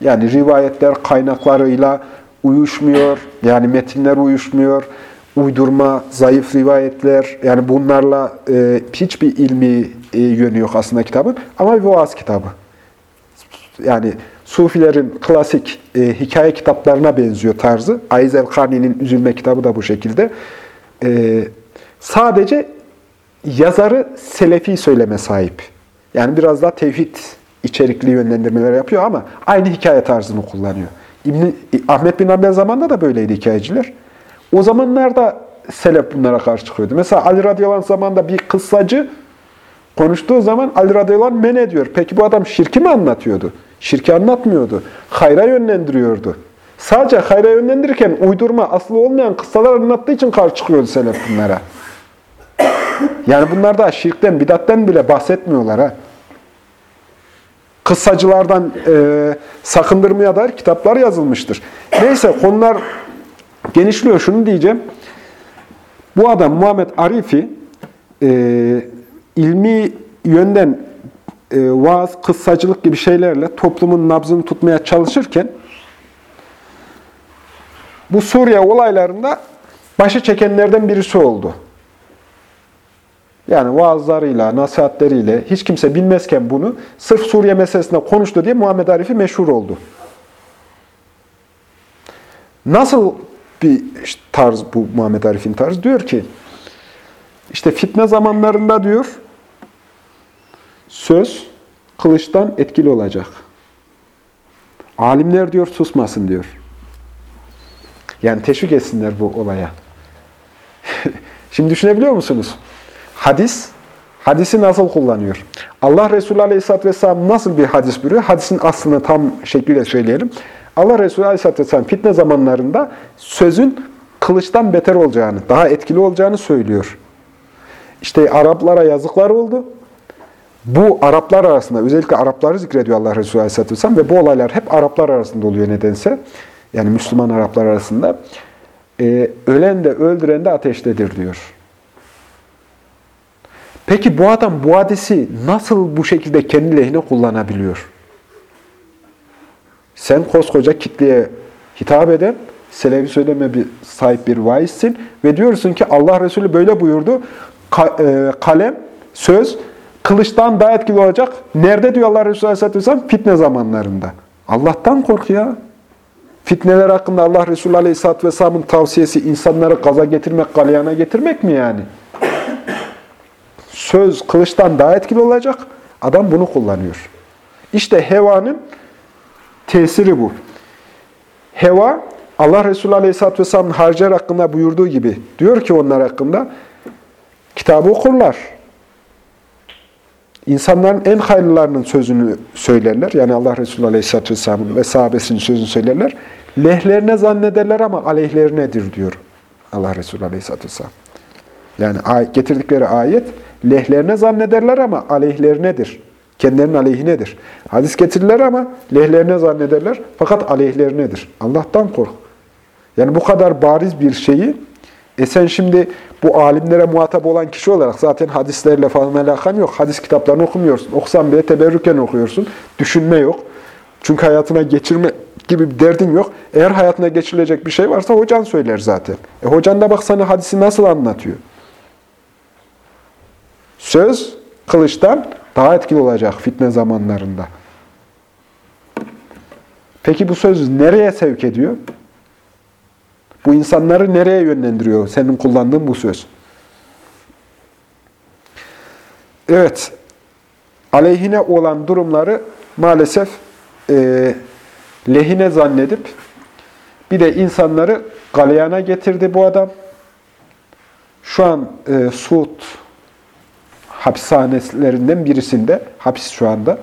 Yani rivayetler kaynaklarıyla uyuşmuyor, yani metinler uyuşmuyor, uydurma, zayıf rivayetler, yani bunlarla e, hiçbir ilmi yönü yok aslında kitabın. Ama bir vaaz kitabı yani Sufilerin klasik e, hikaye kitaplarına benziyor tarzı. Ayz el-Karni'nin Üzülme kitabı da bu şekilde. E, sadece yazarı selefi söyleme sahip. Yani biraz daha tevhid içerikli yönlendirmeler yapıyor ama aynı hikaye tarzını kullanıyor. İbni, Ahmet bin Ambel zamanında da böyleydi hikayeciler. O zamanlarda selef bunlara karşı çıkıyordu. Mesela Ali radıyallahu anh zamanında bir kıssacı konuştuğu zaman Ali radıyallahu anh men ediyor. Peki bu adam şirki mi anlatıyordu? Şirki anlatmıyordu. Hayra yönlendiriyordu. Sadece hayra yönlendirirken uydurma, aslı olmayan kıssalar anlattığı için karşı çıkıyordu selef bunlara. Yani bunlar da şirkten, bidatten bile bahsetmiyorlar ha. Kıssacılardan e, sakındırmaya dair kitaplar yazılmıştır. Neyse konular genişliyor. Şunu diyeceğim. Bu adam Muhammed Arifi e, ilmi yönden e, vaaz, kıssacılık gibi şeylerle toplumun nabzını tutmaya çalışırken bu Suriye olaylarında başı çekenlerden birisi oldu. Yani vaazlarıyla, nasihatleriyle hiç kimse bilmezken bunu sırf Suriye meselesinde konuştu diye Muhammed Arif'i meşhur oldu. Nasıl bir tarz bu Muhammed Arif'in tarzı? Diyor ki, işte fitne zamanlarında diyor, söz kılıçtan etkili olacak. Alimler diyor susmasın diyor. Yani teşvik etsinler bu olaya. (laughs) Şimdi düşünebiliyor musunuz? Hadis, hadisi nasıl kullanıyor? Allah Resulü Aleyhisselatü Vesselam nasıl bir hadis buyuruyor? Hadisin aslını tam şekliyle söyleyelim. Allah Resulü Aleyhisselatü Vesselam fitne zamanlarında sözün kılıçtan beter olacağını, daha etkili olacağını söylüyor. İşte Araplara yazıklar oldu. Bu Araplar arasında, özellikle Arapları zikrediyor Allah Resulü Aleyhisselatü Vesselam ve bu olaylar hep Araplar arasında oluyor nedense. Yani Müslüman Araplar arasında. Ee, ölen de öldüren de ateştedir diyor. Peki bu adam bu hadisi nasıl bu şekilde kendi lehine kullanabiliyor? Sen koskoca kitleye hitap eden, selevi söyleme bir sahip bir vaizsin ve diyorsun ki Allah Resulü böyle buyurdu. Ka e, kalem, söz, kılıçtan daha etkili olacak. Nerede diyor Allah Resulü Aleyhisselatü Vesselam? Fitne zamanlarında. Allah'tan kork ya. Fitneler hakkında Allah Resulü Aleyhisselatü Vesselam'ın tavsiyesi insanları gaza getirmek, galyana getirmek mi yani? Söz kılıçtan daha etkili olacak. Adam bunu kullanıyor. İşte hevanın tesiri bu. Heva, Allah Resulü Aleyhisselatü Vesselam'ın harcar hakkında buyurduğu gibi diyor ki onlar hakkında kitabı okurlar. İnsanların en hayırlılarının sözünü söylerler. Yani Allah Resulü Aleyhisselatü Vesselam'ın ve sahabesinin sözünü söylerler. Lehlerine zannederler ama aleyhlerinedir diyor Allah Resulü Aleyhisselatü Vesselam. Yani getirdikleri ayet lehlerine zannederler ama aleyhlerinedir. Kendilerinin aleyhinedir. Hadis getirirler ama lehlerine zannederler fakat aleyhlerinedir. Allah'tan kork. Yani bu kadar bariz bir şeyi e sen şimdi bu alimlere muhatap olan kişi olarak zaten hadislerle falan alakan yok. Hadis kitaplarını okumuyorsun. Okusan bile teberrüken okuyorsun. Düşünme yok. Çünkü hayatına geçirme gibi bir derdin yok. Eğer hayatına geçirilecek bir şey varsa hocan söyler zaten. E hocan da bak sana hadisi nasıl anlatıyor. Söz kılıçtan daha etkili olacak fitne zamanlarında. Peki bu söz nereye sevk ediyor? Bu insanları nereye yönlendiriyor senin kullandığın bu söz? Evet, aleyhine olan durumları maalesef e, lehine zannedip bir de insanları galeyana getirdi bu adam. Şu an e, Suud hapishanelerinden birisinde, hapis şu anda.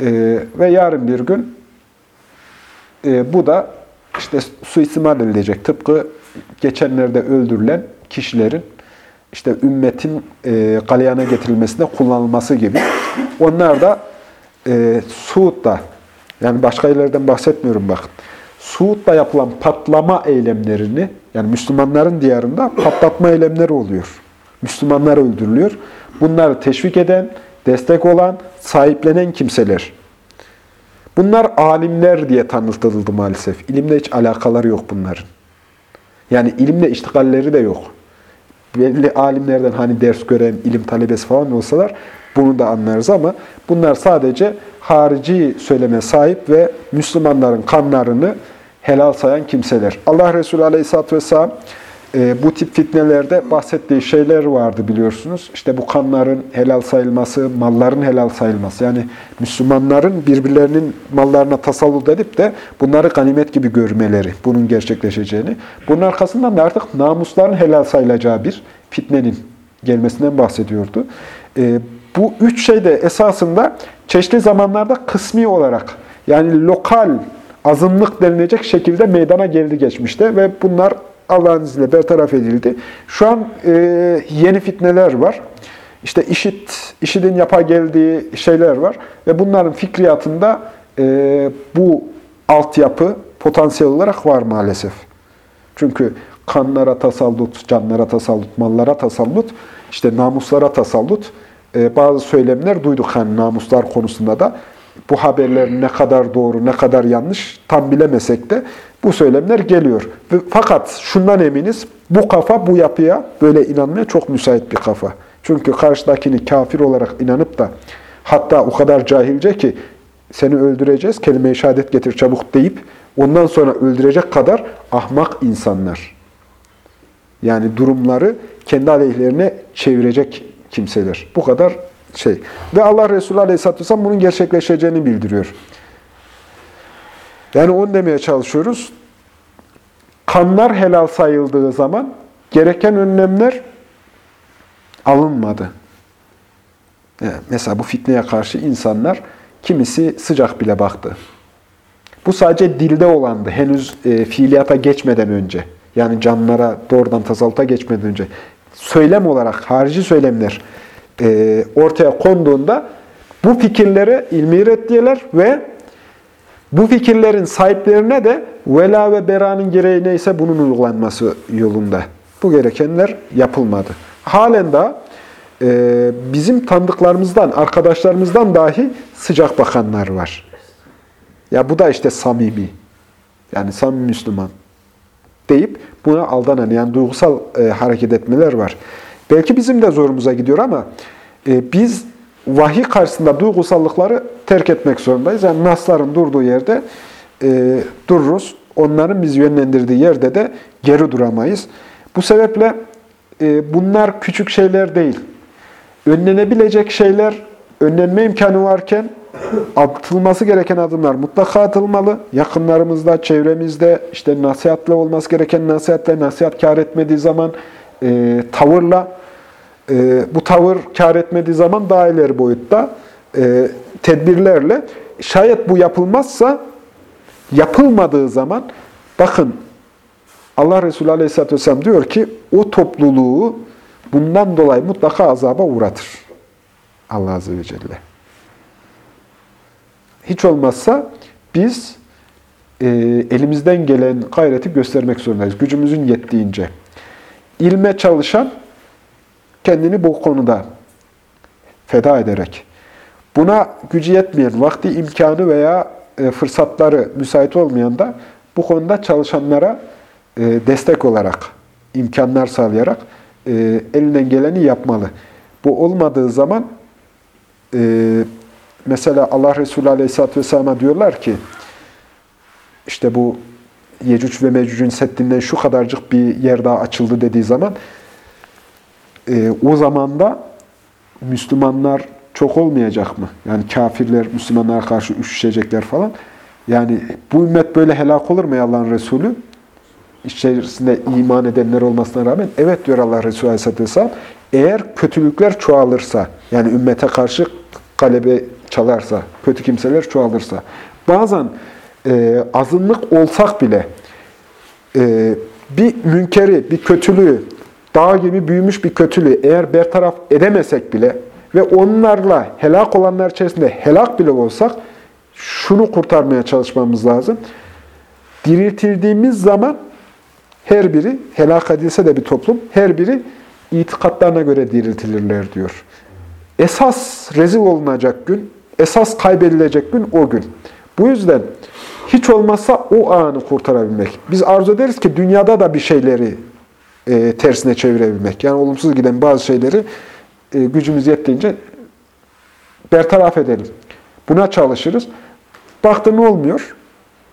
E, ve yarın bir gün e, bu da işte suistimal edilecek. Tıpkı geçenlerde öldürülen kişilerin işte ümmetin e, galeyana getirilmesinde kullanılması gibi. Onlar da e, Suud'da, yani başka yerlerden bahsetmiyorum bakın. Suud'da yapılan patlama eylemlerini, yani Müslümanların diyarında patlatma eylemleri oluyor. Müslümanlar öldürülüyor. Bunları teşvik eden, destek olan, sahiplenen kimseler. Bunlar alimler diye tanıtıldı maalesef. İlimle hiç alakaları yok bunların. Yani ilimle iştigalleri de yok. Belli alimlerden hani ders gören, ilim talebesi falan olsalar bunu da anlarız ama bunlar sadece harici söyleme sahip ve Müslümanların kanlarını helal sayan kimseler. Allah Resulü Aleyhisselatü Vesselam e, bu tip fitnelerde bahsettiği şeyler vardı biliyorsunuz. İşte bu kanların helal sayılması, malların helal sayılması. Yani Müslümanların birbirlerinin mallarına tasallut edip de bunları ganimet gibi görmeleri, bunun gerçekleşeceğini. Bunun arkasından da artık namusların helal sayılacağı bir fitnenin gelmesinden bahsediyordu. E, bu üç şey de esasında çeşitli zamanlarda kısmi olarak yani lokal azınlık denilecek şekilde meydana geldi geçmişte ve bunlar Allah'ın izniyle bertaraf edildi. Şu an e, yeni fitneler var. İşte işit, işidin yapa geldiği şeyler var. Ve bunların fikriyatında e, bu altyapı potansiyel olarak var maalesef. Çünkü kanlara tasallut, canlara tasallut, mallara tasallut, işte namuslara tasallut. E, bazı söylemler duyduk hani namuslar konusunda da. Bu haberler ne kadar doğru, ne kadar yanlış tam bilemesek de bu söylemler geliyor. Fakat şundan eminiz, bu kafa bu yapıya böyle inanmaya çok müsait bir kafa. Çünkü karşıdakini kafir olarak inanıp da hatta o kadar cahilce ki seni öldüreceğiz, kelime-i şehadet getir çabuk deyip ondan sonra öldürecek kadar ahmak insanlar. Yani durumları kendi aleyhlerine çevirecek kimseler. Bu kadar şey. Ve Allah Resulü Aleyhisselatü Vesselam bunun gerçekleşeceğini bildiriyor. Yani onu demeye çalışıyoruz. Kanlar helal sayıldığı zaman gereken önlemler alınmadı. Yani mesela bu fitneye karşı insanlar kimisi sıcak bile baktı. Bu sadece dilde olandı. Henüz e, fiiliyata geçmeden önce. Yani canlara doğrudan tasavvuta geçmeden önce. Söylem olarak harici söylemler e, ortaya konduğunda bu fikirlere ilmi reddiyeler ve bu fikirlerin sahiplerine de vela ve beranın gereği neyse bunun uygulanması yolunda. Bu gerekenler yapılmadı. Halen de e, bizim tanıdıklarımızdan, arkadaşlarımızdan dahi sıcak bakanlar var. Ya bu da işte samimi. Yani samimi Müslüman deyip buna aldanan, yani duygusal e, hareket etmeler var. Belki bizim de zorumuza gidiyor ama e, biz vahiy karşısında duygusallıkları terk etmek zorundayız. Yani nasların durduğu yerde e, dururuz. Onların bizi yönlendirdiği yerde de geri duramayız. Bu sebeple e, bunlar küçük şeyler değil. Önlenebilecek şeyler, önlenme imkanı varken atılması gereken adımlar mutlaka atılmalı. Yakınlarımızda, çevremizde işte nasihatla olması gereken nasihatle, nasihat kar etmediği zaman e, tavırla, e, bu tavır kar etmediği zaman daha ileri boyutta e, tedbirlerle şayet bu yapılmazsa yapılmadığı zaman bakın Allah Resulü Aleyhisselatü Vesselam diyor ki o topluluğu bundan dolayı mutlaka azaba uğratır. Allah Azze ve Celle. Hiç olmazsa biz e, elimizden gelen gayreti göstermek zorundayız. Gücümüzün yettiğince. İlme çalışan kendini bu konuda feda ederek, buna gücü yetmeyen, vakti, imkanı veya e, fırsatları müsait olmayan da bu konuda çalışanlara e, destek olarak, imkanlar sağlayarak e, elinden geleni yapmalı. Bu olmadığı zaman mesela Allah Resulü Aleyhisselatü Vesselam'a diyorlar ki işte bu Yecüc ve Mecüc'ün settinden şu kadarcık bir yer daha açıldı dediği zaman e, o zamanda Müslümanlar çok olmayacak mı? Yani kafirler Müslümanlara karşı üşüşecekler falan. Yani bu ümmet böyle helak olur mu Allah'ın Resulü? İçerisinde iman edenler olmasına rağmen evet diyor Allah Resulü Aleyhisselatü Vesselam. Eğer kötülükler çoğalırsa, yani ümmete karşı galebe çalarsa, kötü kimseler çoğalırsa, bazen e, azınlık olsak bile e, bir münkeri, bir kötülüğü dağ gibi büyümüş bir kötülüğü eğer bertaraf edemesek bile ve onlarla helak olanlar içerisinde helak bile olsak şunu kurtarmaya çalışmamız lazım. Diriltildiğimiz zaman her biri helak edilse de bir toplum, her biri itikatlarına göre diriltilirler diyor. Esas rezil olunacak gün, esas kaybedilecek gün o gün. Bu yüzden hiç olmazsa o anı kurtarabilmek. Biz arzu ederiz ki dünyada da bir şeyleri e, tersine çevirebilmek. Yani olumsuz giden bazı şeyleri e, gücümüz yettiğince bertaraf edelim. Buna çalışırız. Baktın olmuyor,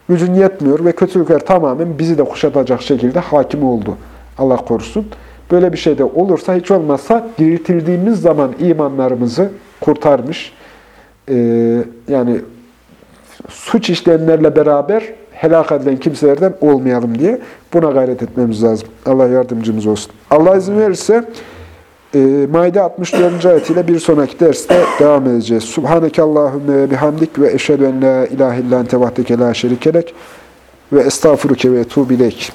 gücün yetmiyor ve kötülükler tamamen bizi de kuşatacak şekilde hakim oldu. Allah korusun. Böyle bir şey de olursa hiç olmazsa diriltildiğimiz zaman imanlarımızı kurtarmış. Ee, yani suç işleyenlerle beraber helak edilen kimselerden olmayalım diye buna gayret etmemiz lazım. Allah yardımcımız olsun. Allah izin verirse e, Maide 64. ayetiyle bir sonraki derste devam edeceğiz. Subhaneke Allahümme ve bihamdik ve eşhedü en la ilahe illa ente vahdeke la şerikelek ve estağfuruke ve etubileyk.